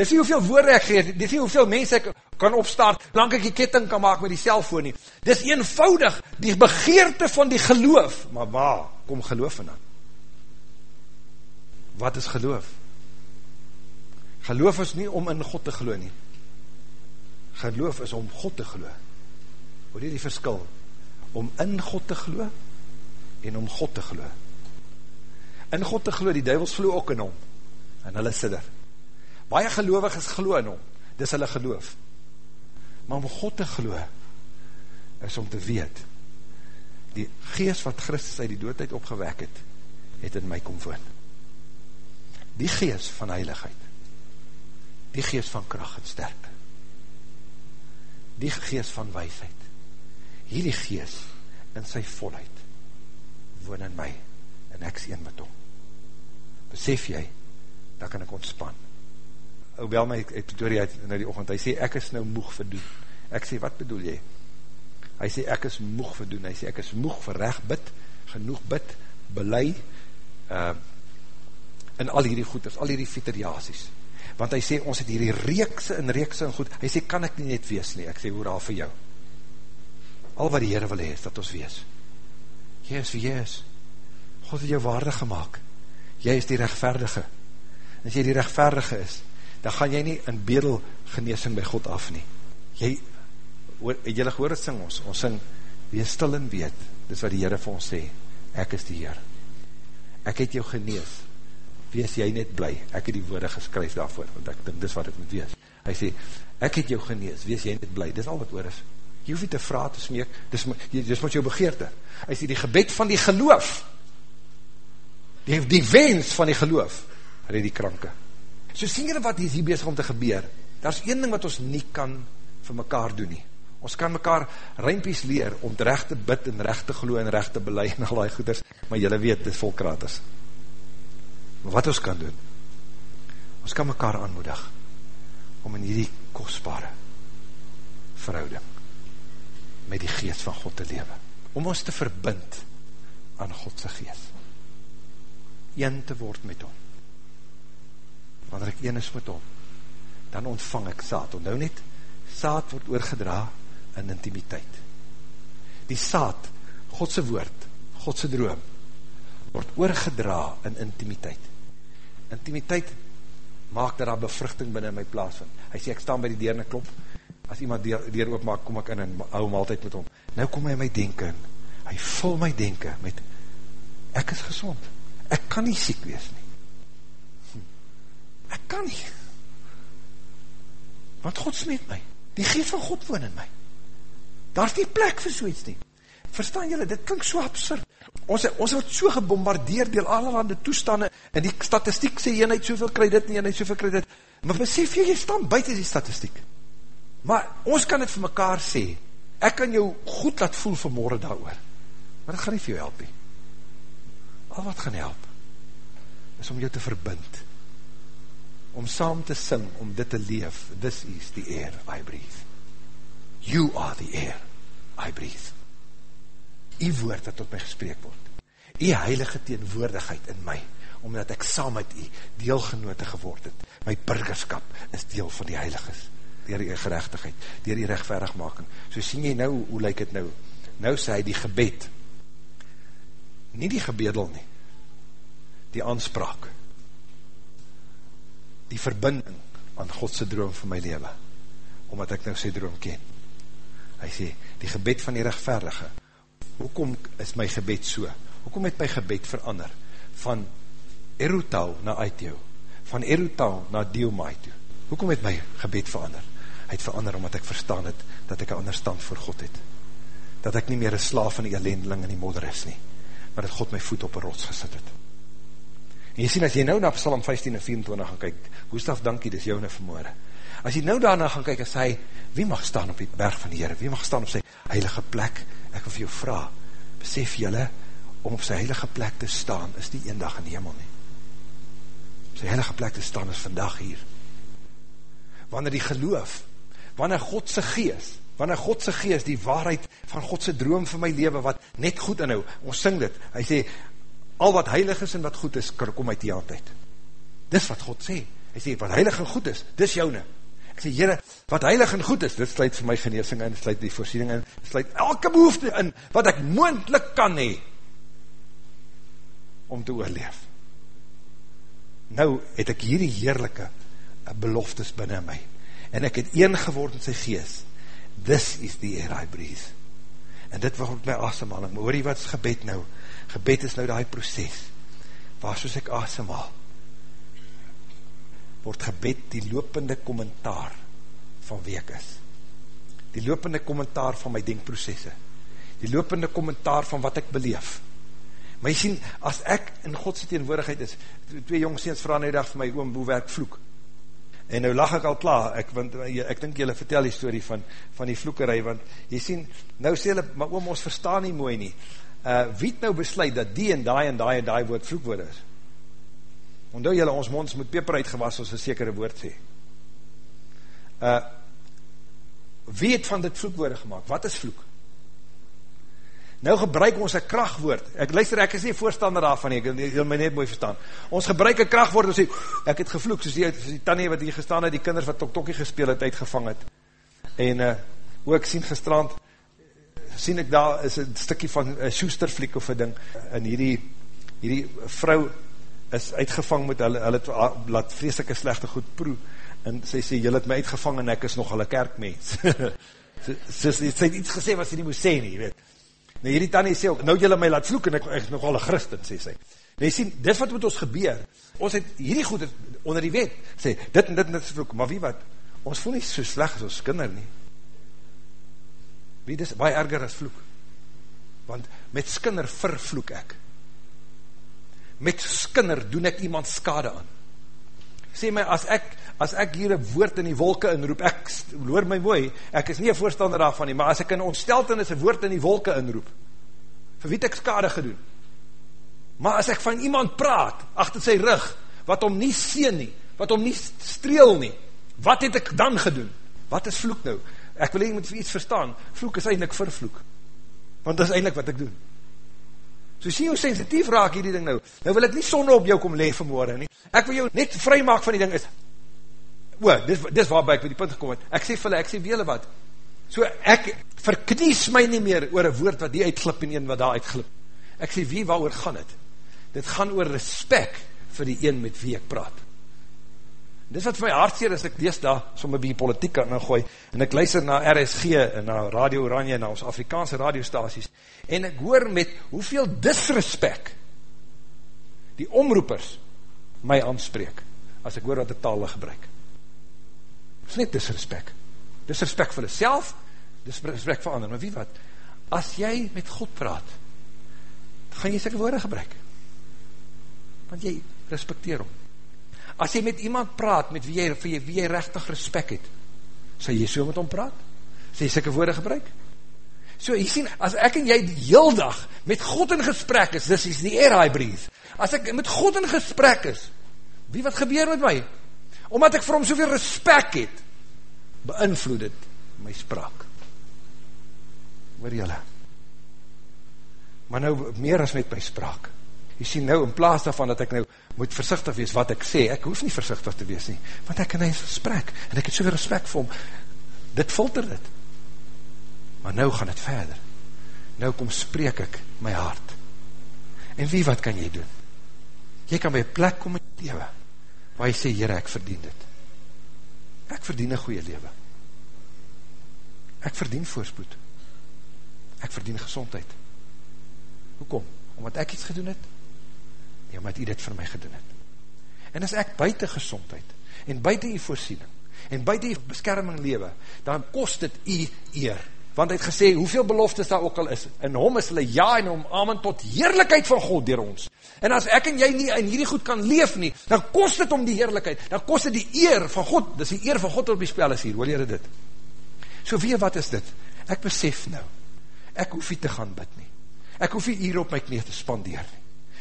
dit is nie hoeveel woorde ek geef, dit is nie hoeveel mense ek kan opstart, lang ek die ketting kan maak met die cellfoon nie. Dit is eenvoudig, die begeerte van die geloof. Maar waar kom geloof in dan? Wat is geloof? Geloof is nie om in God te geloo nie. Geloof is om God te geloo. Hoor jy die verskil? Om in God te geloo en om God te geloo. In God te geloo, die duivels geloo ook in hom. En hulle sidder. Baie gelovig is geloo in hom. Dis hulle geloof maar om God te glo, is om te weet, die geest wat Christus uit die doodheid opgewek het, het in my kom woon. Die geest van heiligheid, die geest van kracht en sterk, die geest van wijsheid, hierdie geest in sy volheid, woon in my, en ek is een met hom. Besef jy, dat kan ek ontspan, ou bel my uit Pretoria nou die ochend, hy sê, ek is nou moeg verdoen. Ek sê, wat bedoel jy? Hy sê, ek is moeg verdoen. Hy sê, ek is moeg vir recht bid, genoeg bid, belei, uh, in al hierdie goeders, al hierdie fiteriasies. Want hy sê, ons het hierdie reekse en reekse en goed, hy sê, kan ek nie net wees nie? Ek sê, hoe raal vir jou? Al wat die Heere wil hee, dat ons wees. Jy is wie jy is. God het jou waardig gemaakt. Jy is die rechtverdige. En as jy die rechtverdige is, dan gaan jy nie in bedel geneesing by God af nie. Jy, het jylle gehoor het sing ons, ons sing, wees stil en weet, dis wat die Heere vir ons sê, ek is die Heer. Ek het jou genees, wees jy net bly, ek het die woorde geskryf daarvoor, want ek dink dis wat het moet wees. Hy sê, ek het jou genees, wees jy net bly, dis al wat oor is. Jy hoef nie te vraag te smeek, dis, dis wat jou begeerte. Hy sê, die gebed van die geloof, die, die wens van die geloof, red die kranke. So sien jy wat hier bezig om te gebeur, daar is een ding wat ons nie kan vir mekaar doen nie. Ons kan mekaar ruimpies leer om recht te bid en recht te glo en recht te belei en al die goeders, maar jylle weet, dit is vol kratis. Maar wat ons kan doen? Ons kan mekaar aanmoedig om in hierdie kostbare verhouding met die geest van God te lewe. Om ons te verbind aan Godse geest. Een te word met hom. Wanneer ek een is met hom, dan ontvang ek saad. Onthou net, saad word oorgedra in intimiteit. Die saad, Godse woord, Godse droom, word oorgedra in intimiteit. Intimiteit maak dat daar bevruchting binnen my plaas vind. Hy sê, ek staan by die deur en klop, as iemand deur, deur oopmaak, kom ek in en hou hom altyd met hom. Nou kom hy my denken, hy vul my denken met, ek is gezond, ek kan nie siek wees nie. Kan nie. Want God smeet my. Die geest van God woon in my. Daar is die plek vir soeits nie. Verstaan julle, dit klink so absurd. Ons, ons word so gebombardeerd door allerhande toestande, en die statistiek sê, eenheid soveel kry dit nie, eenheid soveel kry dit. Maar besef jy, jy staan buiten die statistiek. Maar ons kan het vir mekaar sê, ek kan jou goed laat voel vanmorgen daar oor. Maar dit gaan nie vir jou help nie. Al wat gaan help, is om jou te verbind, om saam te sing, om dit te leef, this is the air I breathe. You are the air I breathe. Die woord wat tot my gespreek word. Die heilige teenwoordigheid in my, omdat ek saam met die deelgenote geword het. My burgerskap is deel van die heiliges dier die gerechtigheid, dier die rechtverigmaking. So sien jy nou, hoe lyk het nou? Nou sê hy die gebed, nie die gebedel nie, die aanspraak, die verbinding aan Godse droom vir my leven, omdat ek nou sy droom ken. Hy sê, die gebed van die rechtverige, hoekom is my gebed so? Hoekom het my gebed verander? Van Erutau na Aitio, van Erutau na Diomai toe. Hoekom het my gebed verander? Hy het verander omdat ek verstaan het, dat ek een ander stand voor God het. Dat ek nie meer een slaaf van die ellendeling in die modder is nie, maar dat God my voet op een rots gesit het. En jy sien, as jy nou na Psalm 15 en 24 gaan kyk, Gustaf, dankie, dis jou nou vanmorgen. As jy nou daarna gaan kyk en sê, wie mag staan op die berg van die Heere, wie mag staan op sy heilige plek, ek wil vir jou vraag, besef jylle, om op sy heilige plek te staan, is die een dag in die hemel nie. Op sy heilige plek te staan is vandag hier. Wanneer die geloof, wanneer Godse geest, wanneer Godse geest die waarheid van Godse droom vir my leven, wat net goed inhou, ons sing dit, hy sê, al wat heilig is en wat goed is, kom uit die altijd. Dis wat God sê, hy sê, wat heilig en goed is, dis joune. Ek sê, jyre, wat heilig en goed is, dit sluit vir my geneesing in, sluit die voorsiening in, sluit elke behoefte in, wat ek moendlik kan hee, om te oorleef. Nou het ek hierdie heerlijke beloftes binnen my, en ek het een geword in sy geest, this is the air I breathe, en dit word my asemhaling, maar hoor jy wat is gebed nou, gebed is nou die proces, waar soos ek asemhaal, word gebed die lopende kommentaar van wie ek is, die lopende kommentaar van my denkprocesse, die lopende kommentaar van wat ek beleef, maar jy sien, as ek in Godse teenwoordigheid is, twee jongseens vraag nou dag vir my, oom, hoe werk vloek, En nou lag ek al klaar, ek, want ek, ek dink jylle vertel die story van, van die vloekerij, want jy sien, nou sê jylle, maar oom, ons verstaan nie mooi nie, uh, wie het nou besluit dat die en die en die en die woord vloekwoord is? Ondou jylle, ons monds moet peper uitgewas as een sekere woord sê. Uh, wie het van dit vloekwoorde gemaakt? Wat is vloek? Nou gebruik ons een krachtwoord. Ek luister, ek is nie voorstander daarvan, ek wil my net mooi verstaan. Ons gebruik een krachtwoord en sê, ek het gevloek, soos die, die tannie wat hier gestaan het, die kinders wat tok tokkie gespeel het, uitgevang het. En uh, ek sien gestrand, sien ek daar is een stikkie van een soesterfliek of een ding, en hierdie, hierdie vrou is uitgevang met hulle, hulle laat vreselike slechte goed proe, en sy sê, jy het my uitgevang en ek is nog hulle kerkmens. sy, sy, sy, sy het iets gesê wat sy nie moest sê nie, weet. Nou hierdie tannie sê ook, nou jylle my laat vloek en ek is nogal een christen, sê sy. Nou jy sien, dit wat met ons gebeur, ons het hierdie goed onder die wet, sê, dit en dit en dit vloek, maar wie wat, ons voel nie so sleg as ons kinder nie. Wie, dis baie erger as vloek. Want met skinder vervloek ek. Met skinder doen ek iemand skade aan. Sê my, as ek, as ek hier een woord in die wolke inroep, ek, hoor my mooi, ek is nie een voorstander daarvan nie, maar as ek in ontsteltenis een woord in die wolke inroep, vir wie het ek skade gedoen? Maar as ek van iemand praat, achter sy rug, wat om nie sien nie, wat om nie streel nie, wat het ek dan gedoen? Wat is vloek nou? Ek wil jy moet iets verstaan, vloek is eindelijk vervloek, want dat is eindelijk wat ek doen. So sien hoe sensitief raak hierdie ding nou. Nou wil ek nie sonde op jou kom leef vanmorgen nie. Ek wil jou net vry maak van die ding is, o, dis, dis waarby ek by die punt gekom het. Ek sê vir hulle, ek sê wele wat. So ek verknies my nie meer oor een woord wat die uitglip en een wat daar uitglip. Ek sê wie waar gaan het? Dit gaan oor respect vir die een met wie ek praat. Dis wat vir my hartseer is, ek lees daar soms een bieke politiek aan gooi, en ek luister na RSG, en na Radio Oranje, en na ons Afrikaanse radiostaties, en ek hoor met hoeveel disrespect die omroepers my aanspreek, as ek hoor wat die taal gebruik. Dis net disrespect. Disrespect vir self, disrespect vir ander, maar wie wat? As jy met God praat, gaan jy sikke woorde gebruik. Want jy respecteer hom as jy met iemand praat, met wie jy, wie jy, wie jy rechtig respect het, sal jy so met hom praat? Sal jy sikke woorde gebruik? So, jy sien, as ek en jy die heel dag met God in gesprek is, dis is die air I breathe, as ek met God in gesprek is, wie wat gebeur met my? Omdat ek vir hom soveel respect het, beïnvloed het my spraak. Hoor jylle? Maar nou, meer as met my spraak, jy sien nou, in plaas daarvan dat ek nou moet versichtig wees wat ek sê, ek hoef nie versichtig te wees nie, want ek en hy is gesprek, en ek het soveel respect vir hom, dit filter dit, maar nou gaan het verder, nou kom spreek ek my hart, en wie wat kan jy doen? Jy kan by plek kom in die lewe, waar jy sê, Heere, ek verdien dit, ek verdien een goeie lewe, ek verdien voorspoed, ek verdien gezondheid, hoekom? Omdat ek iets gedoen het, nie omdat u dit vir my gedoen het. En as ek buiten gezondheid, en buiten u voorsiening, en buiten u beskerming lewe, dan kost dit u eer. Want hy het gesê, hoeveel beloftes daar ook al is, in hom is hulle ja en hom amen tot heerlijkheid van God dier ons. En as ek en jy nie in hierdie goed kan leef nie, dan kost dit om die heerlijkheid, dan kost dit die eer van God, dis die eer van God op die spel is hier, hoor jy dit? So wie, wat is dit? Ek besef nou, ek hoef nie te gaan bid nie, ek hoef nie hier op my knie te spandeer nie,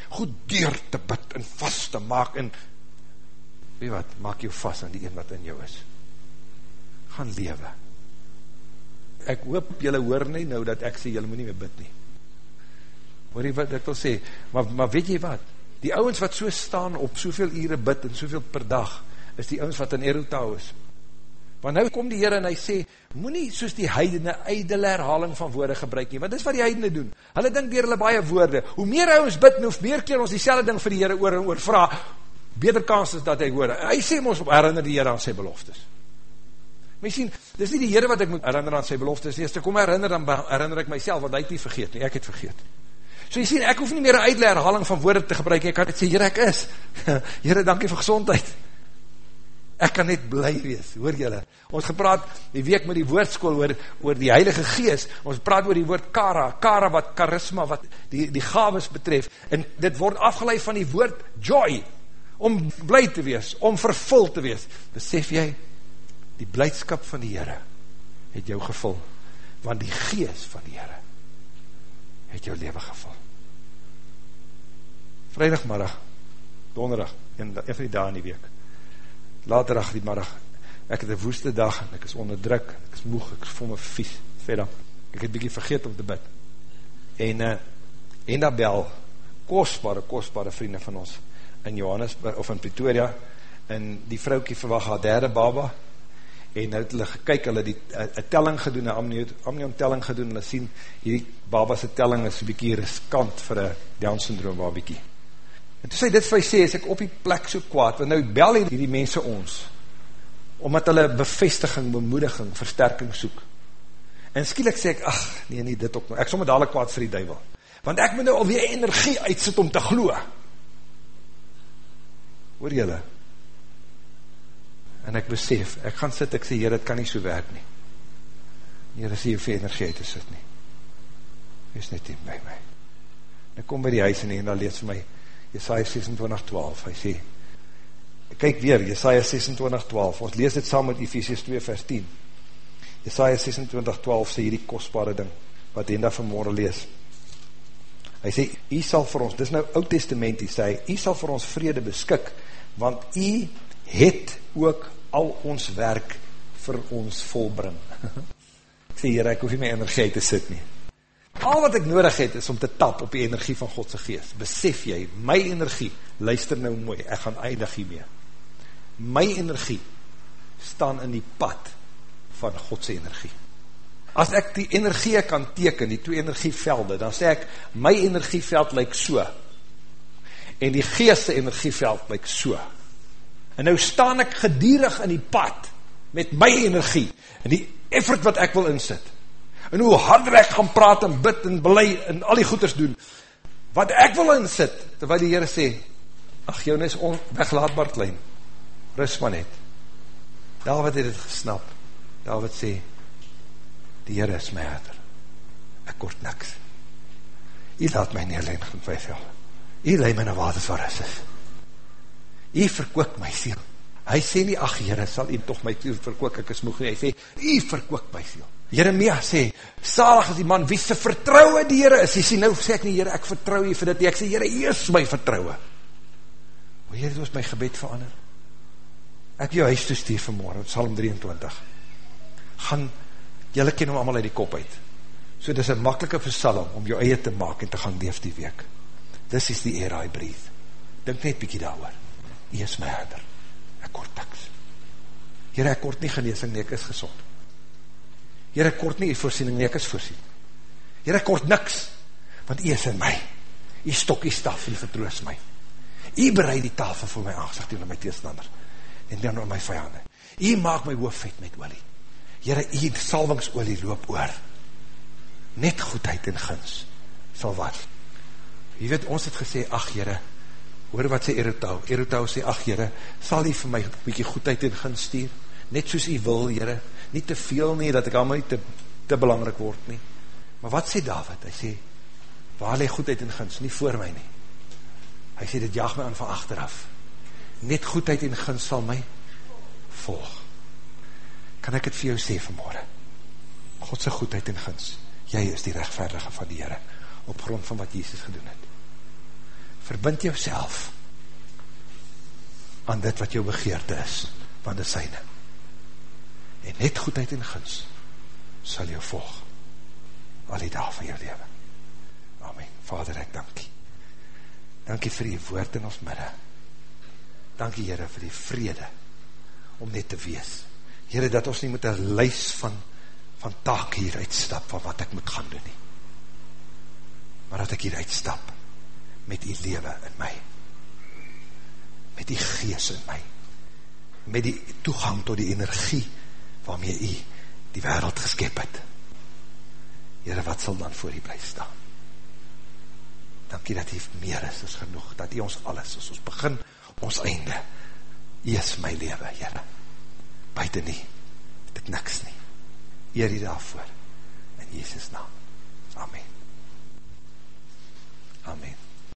goed deur te bid en vast te maak en weet wat, maak jou vast aan die een wat in jou is. Gaan lewe. Ek hoop jylle hoor nie nou dat ek sê jylle moet nie meer bid nie. Hoor jy wat ek wil sê, maar, maar weet jy wat, die ouwens wat so staan op soveel ure bid en soveel per dag, is die ouwens wat in Erotau is. Want nou kom die Heer en hy sê, moet nie soos die heidene eidele herhaling van woorde gebruik nie, want dis wat die heidene doen. Hulle dink dier hulle baie woorde. Hoe meer hy ons bid, hoe meer keer ons die ding vir die Heer oor en oor vraag, beter kans is dat hy hoor. Hy sê ons op herinner die Heer aan sy beloftes. Jy sien, dis nie die Heer wat ek moet herinner aan sy beloftes, nie, as ek kom herinner, dan herinner ek myself, want hy het nie vergeet nie, ek het vergeet. So jy sien, ek hoef nie meer een eidele herhaling van woorde te gebruik, ek kan het sê, Heer, ek is. Heer, dankie vir gezondheid ek kan net bly wees, hoor jylle, ons gepraat die week met die woordskool oor, oor die heilige gees, ons praat oor die woord kara, kara wat charisma, wat die, die gaves betref, en dit word afgeleid van die woord joy, om bly te wees, om vervul te wees, besef jy, die blijdskap van die Heere, het jou gevul, want die gees van die Heere, het jou leven gevul. Vrijdagmiddag, donderdag, en een van die dagen in die week, later ach die middag, ek het een woeste dag, en ek is onderdruk, ek is moeg, ek voel my vies, verder, ek het bykie vergeet om te bid, en uh, Enabel, kostbare, kostbare vrienden van ons, in Johannes, of in Pretoria, en die vroukie verwacht haar derde baba, en het hulle gekyk, hulle die een telling gedoen, een amnion telling gedoen, hulle sien, hierdie baba's telling is bykie riskant vir een Down-syndroom babiekie, En toe sy dit vir my sê, is ek op die plek so kwaad, want nou bel hier die mense ons, omdat hulle bevestiging, bemoediging, versterking soek. En skielik sê ek, ach, nee, nie dit ook, ek som het dadelijk kwaad vir die duivel. Want ek moet nou alweer energie uitsit om te glo. Hoor jylle? En ek besef, ek gaan sit, ek sê, hier, het kan nie so werk nie. Heere sê hoeveel energie uit is dit nie. Wees net hier by my. En ek kom by die huis en en dan lees vir my Jesaja 26:12. Hy sê kyk weer Jesaja 26:12. Ons lees dit saam met Efesiërs 2 vers 10. Jesaja 26:12 sê hierdie kosbare ding wat Henda vanmôre lees. Hy sê U sal vir ons, dis nou Ou Testament, hy sê U sal vir ons vrede beskik want U het ook al ons werk vir ons volbring. ek sê Here, ek hoef nie my energie te sit nie. Al wat ek nodig het is om te tap op die energie van Godse geest. Besef jy, my energie, luister nou mooi, ek gaan eindig hiermee. My energie staan in die pad van Godse energie. As ek die energie kan teken, die twee energievelde, dan sê ek, my energieveld lyk so, en die geeste energieveld lyk so. En nou staan ek gedierig in die pad, met my energie, en die effort wat ek wil insit, en hoe harder ek gaan praat en bid en belei en al die goeders doen, wat ek wil insit, terwijl die Heere sê, ach, jou is weglaatbaar klein, rust maar net. David het het gesnap, David sê, die Heere is my herder, ek kort niks. Hy laat my neerlein van twyfel. Hy leid my na waters waar is. Hy verkook my siel. Hy sê nie, ach Heere, sal hy toch my siel verkook, ek is moeg nie. Hy sê, hy verkook my siel. Jeremia sê, salig is die man, wie sy vertrouwe die Heere is, hy sê, nou sê ek nie, Heere, ek vertrouw jy vir dit, ek sê, Heere, jy is my vertrouwe. O Heere, dit was my gebed verander. Ek jou huis toestuur vanmorgen, Psalm 23. Gaan, jylle ken hom allemaal uit die kop uit. So dit is een makkelike versalm om jou eie te maak en te gaan leef die week. This is the air I breathe. Dink net bykie daar oor. Jy is my herder. Ek kort niks. Heere, ek kort nie geneesing, nie, ek is gezond. Heere, kort nie die voorsiening, nie, ek is voorsien. Heere, kort niks, want jy is in my. Jy stok die staf en vertroos my. Jy bereid die tafel vir my aangezicht tegen my teestander en dan oor my vijanden. Jy maak my hoof vet met olie. Heere, jy salvingsolie loop oor. Net goedheid en gins sal wat. Jy weet, ons het gesê, ach Heere, hoor wat sê Erotau, Erotau sê, ach Heere, sal jy vir my bykie goedheid en gins stuur? Net soos jy wil, Heere, nie te veel nie, dat ek allemaal nie te, te belangrijk word nie. Maar wat sê David? Hy sê, waar leg goedheid en gins? Nie voor my nie. Hy sê, dit jaag my aan van achteraf. Net goedheid en gins sal my volg. Kan ek het vir jou sê vanmorgen? Godse goedheid en gins, jy is die rechtvaardige van die Heere, op grond van wat Jesus gedoen het. Verbind jou aan dit wat jou begeerte is, van die syne en net goedheid en gins sal jou volg al die dag van jou leven. Amen. Vader, ek dankie. Dankie vir die woord in ons midde. Dankie, Heere, vir die vrede om net te wees. Heere, dat ons nie moet een lys van, van taak hier uitstap van wat ek moet gaan doen nie. Maar dat ek hier uitstap met die leven in my. Met die gees in my. Met die toegang tot die energie waarmee u die wereld geskep het. Heere, wat sal dan voor u blijf staan? Dankie dat u meer is as genoeg, dat u ons alles, as ons begin, ons einde, u is my leven, Heere. Buiten nie, ek niks nie. Eer u daarvoor, in Jesus naam. Amen. Amen.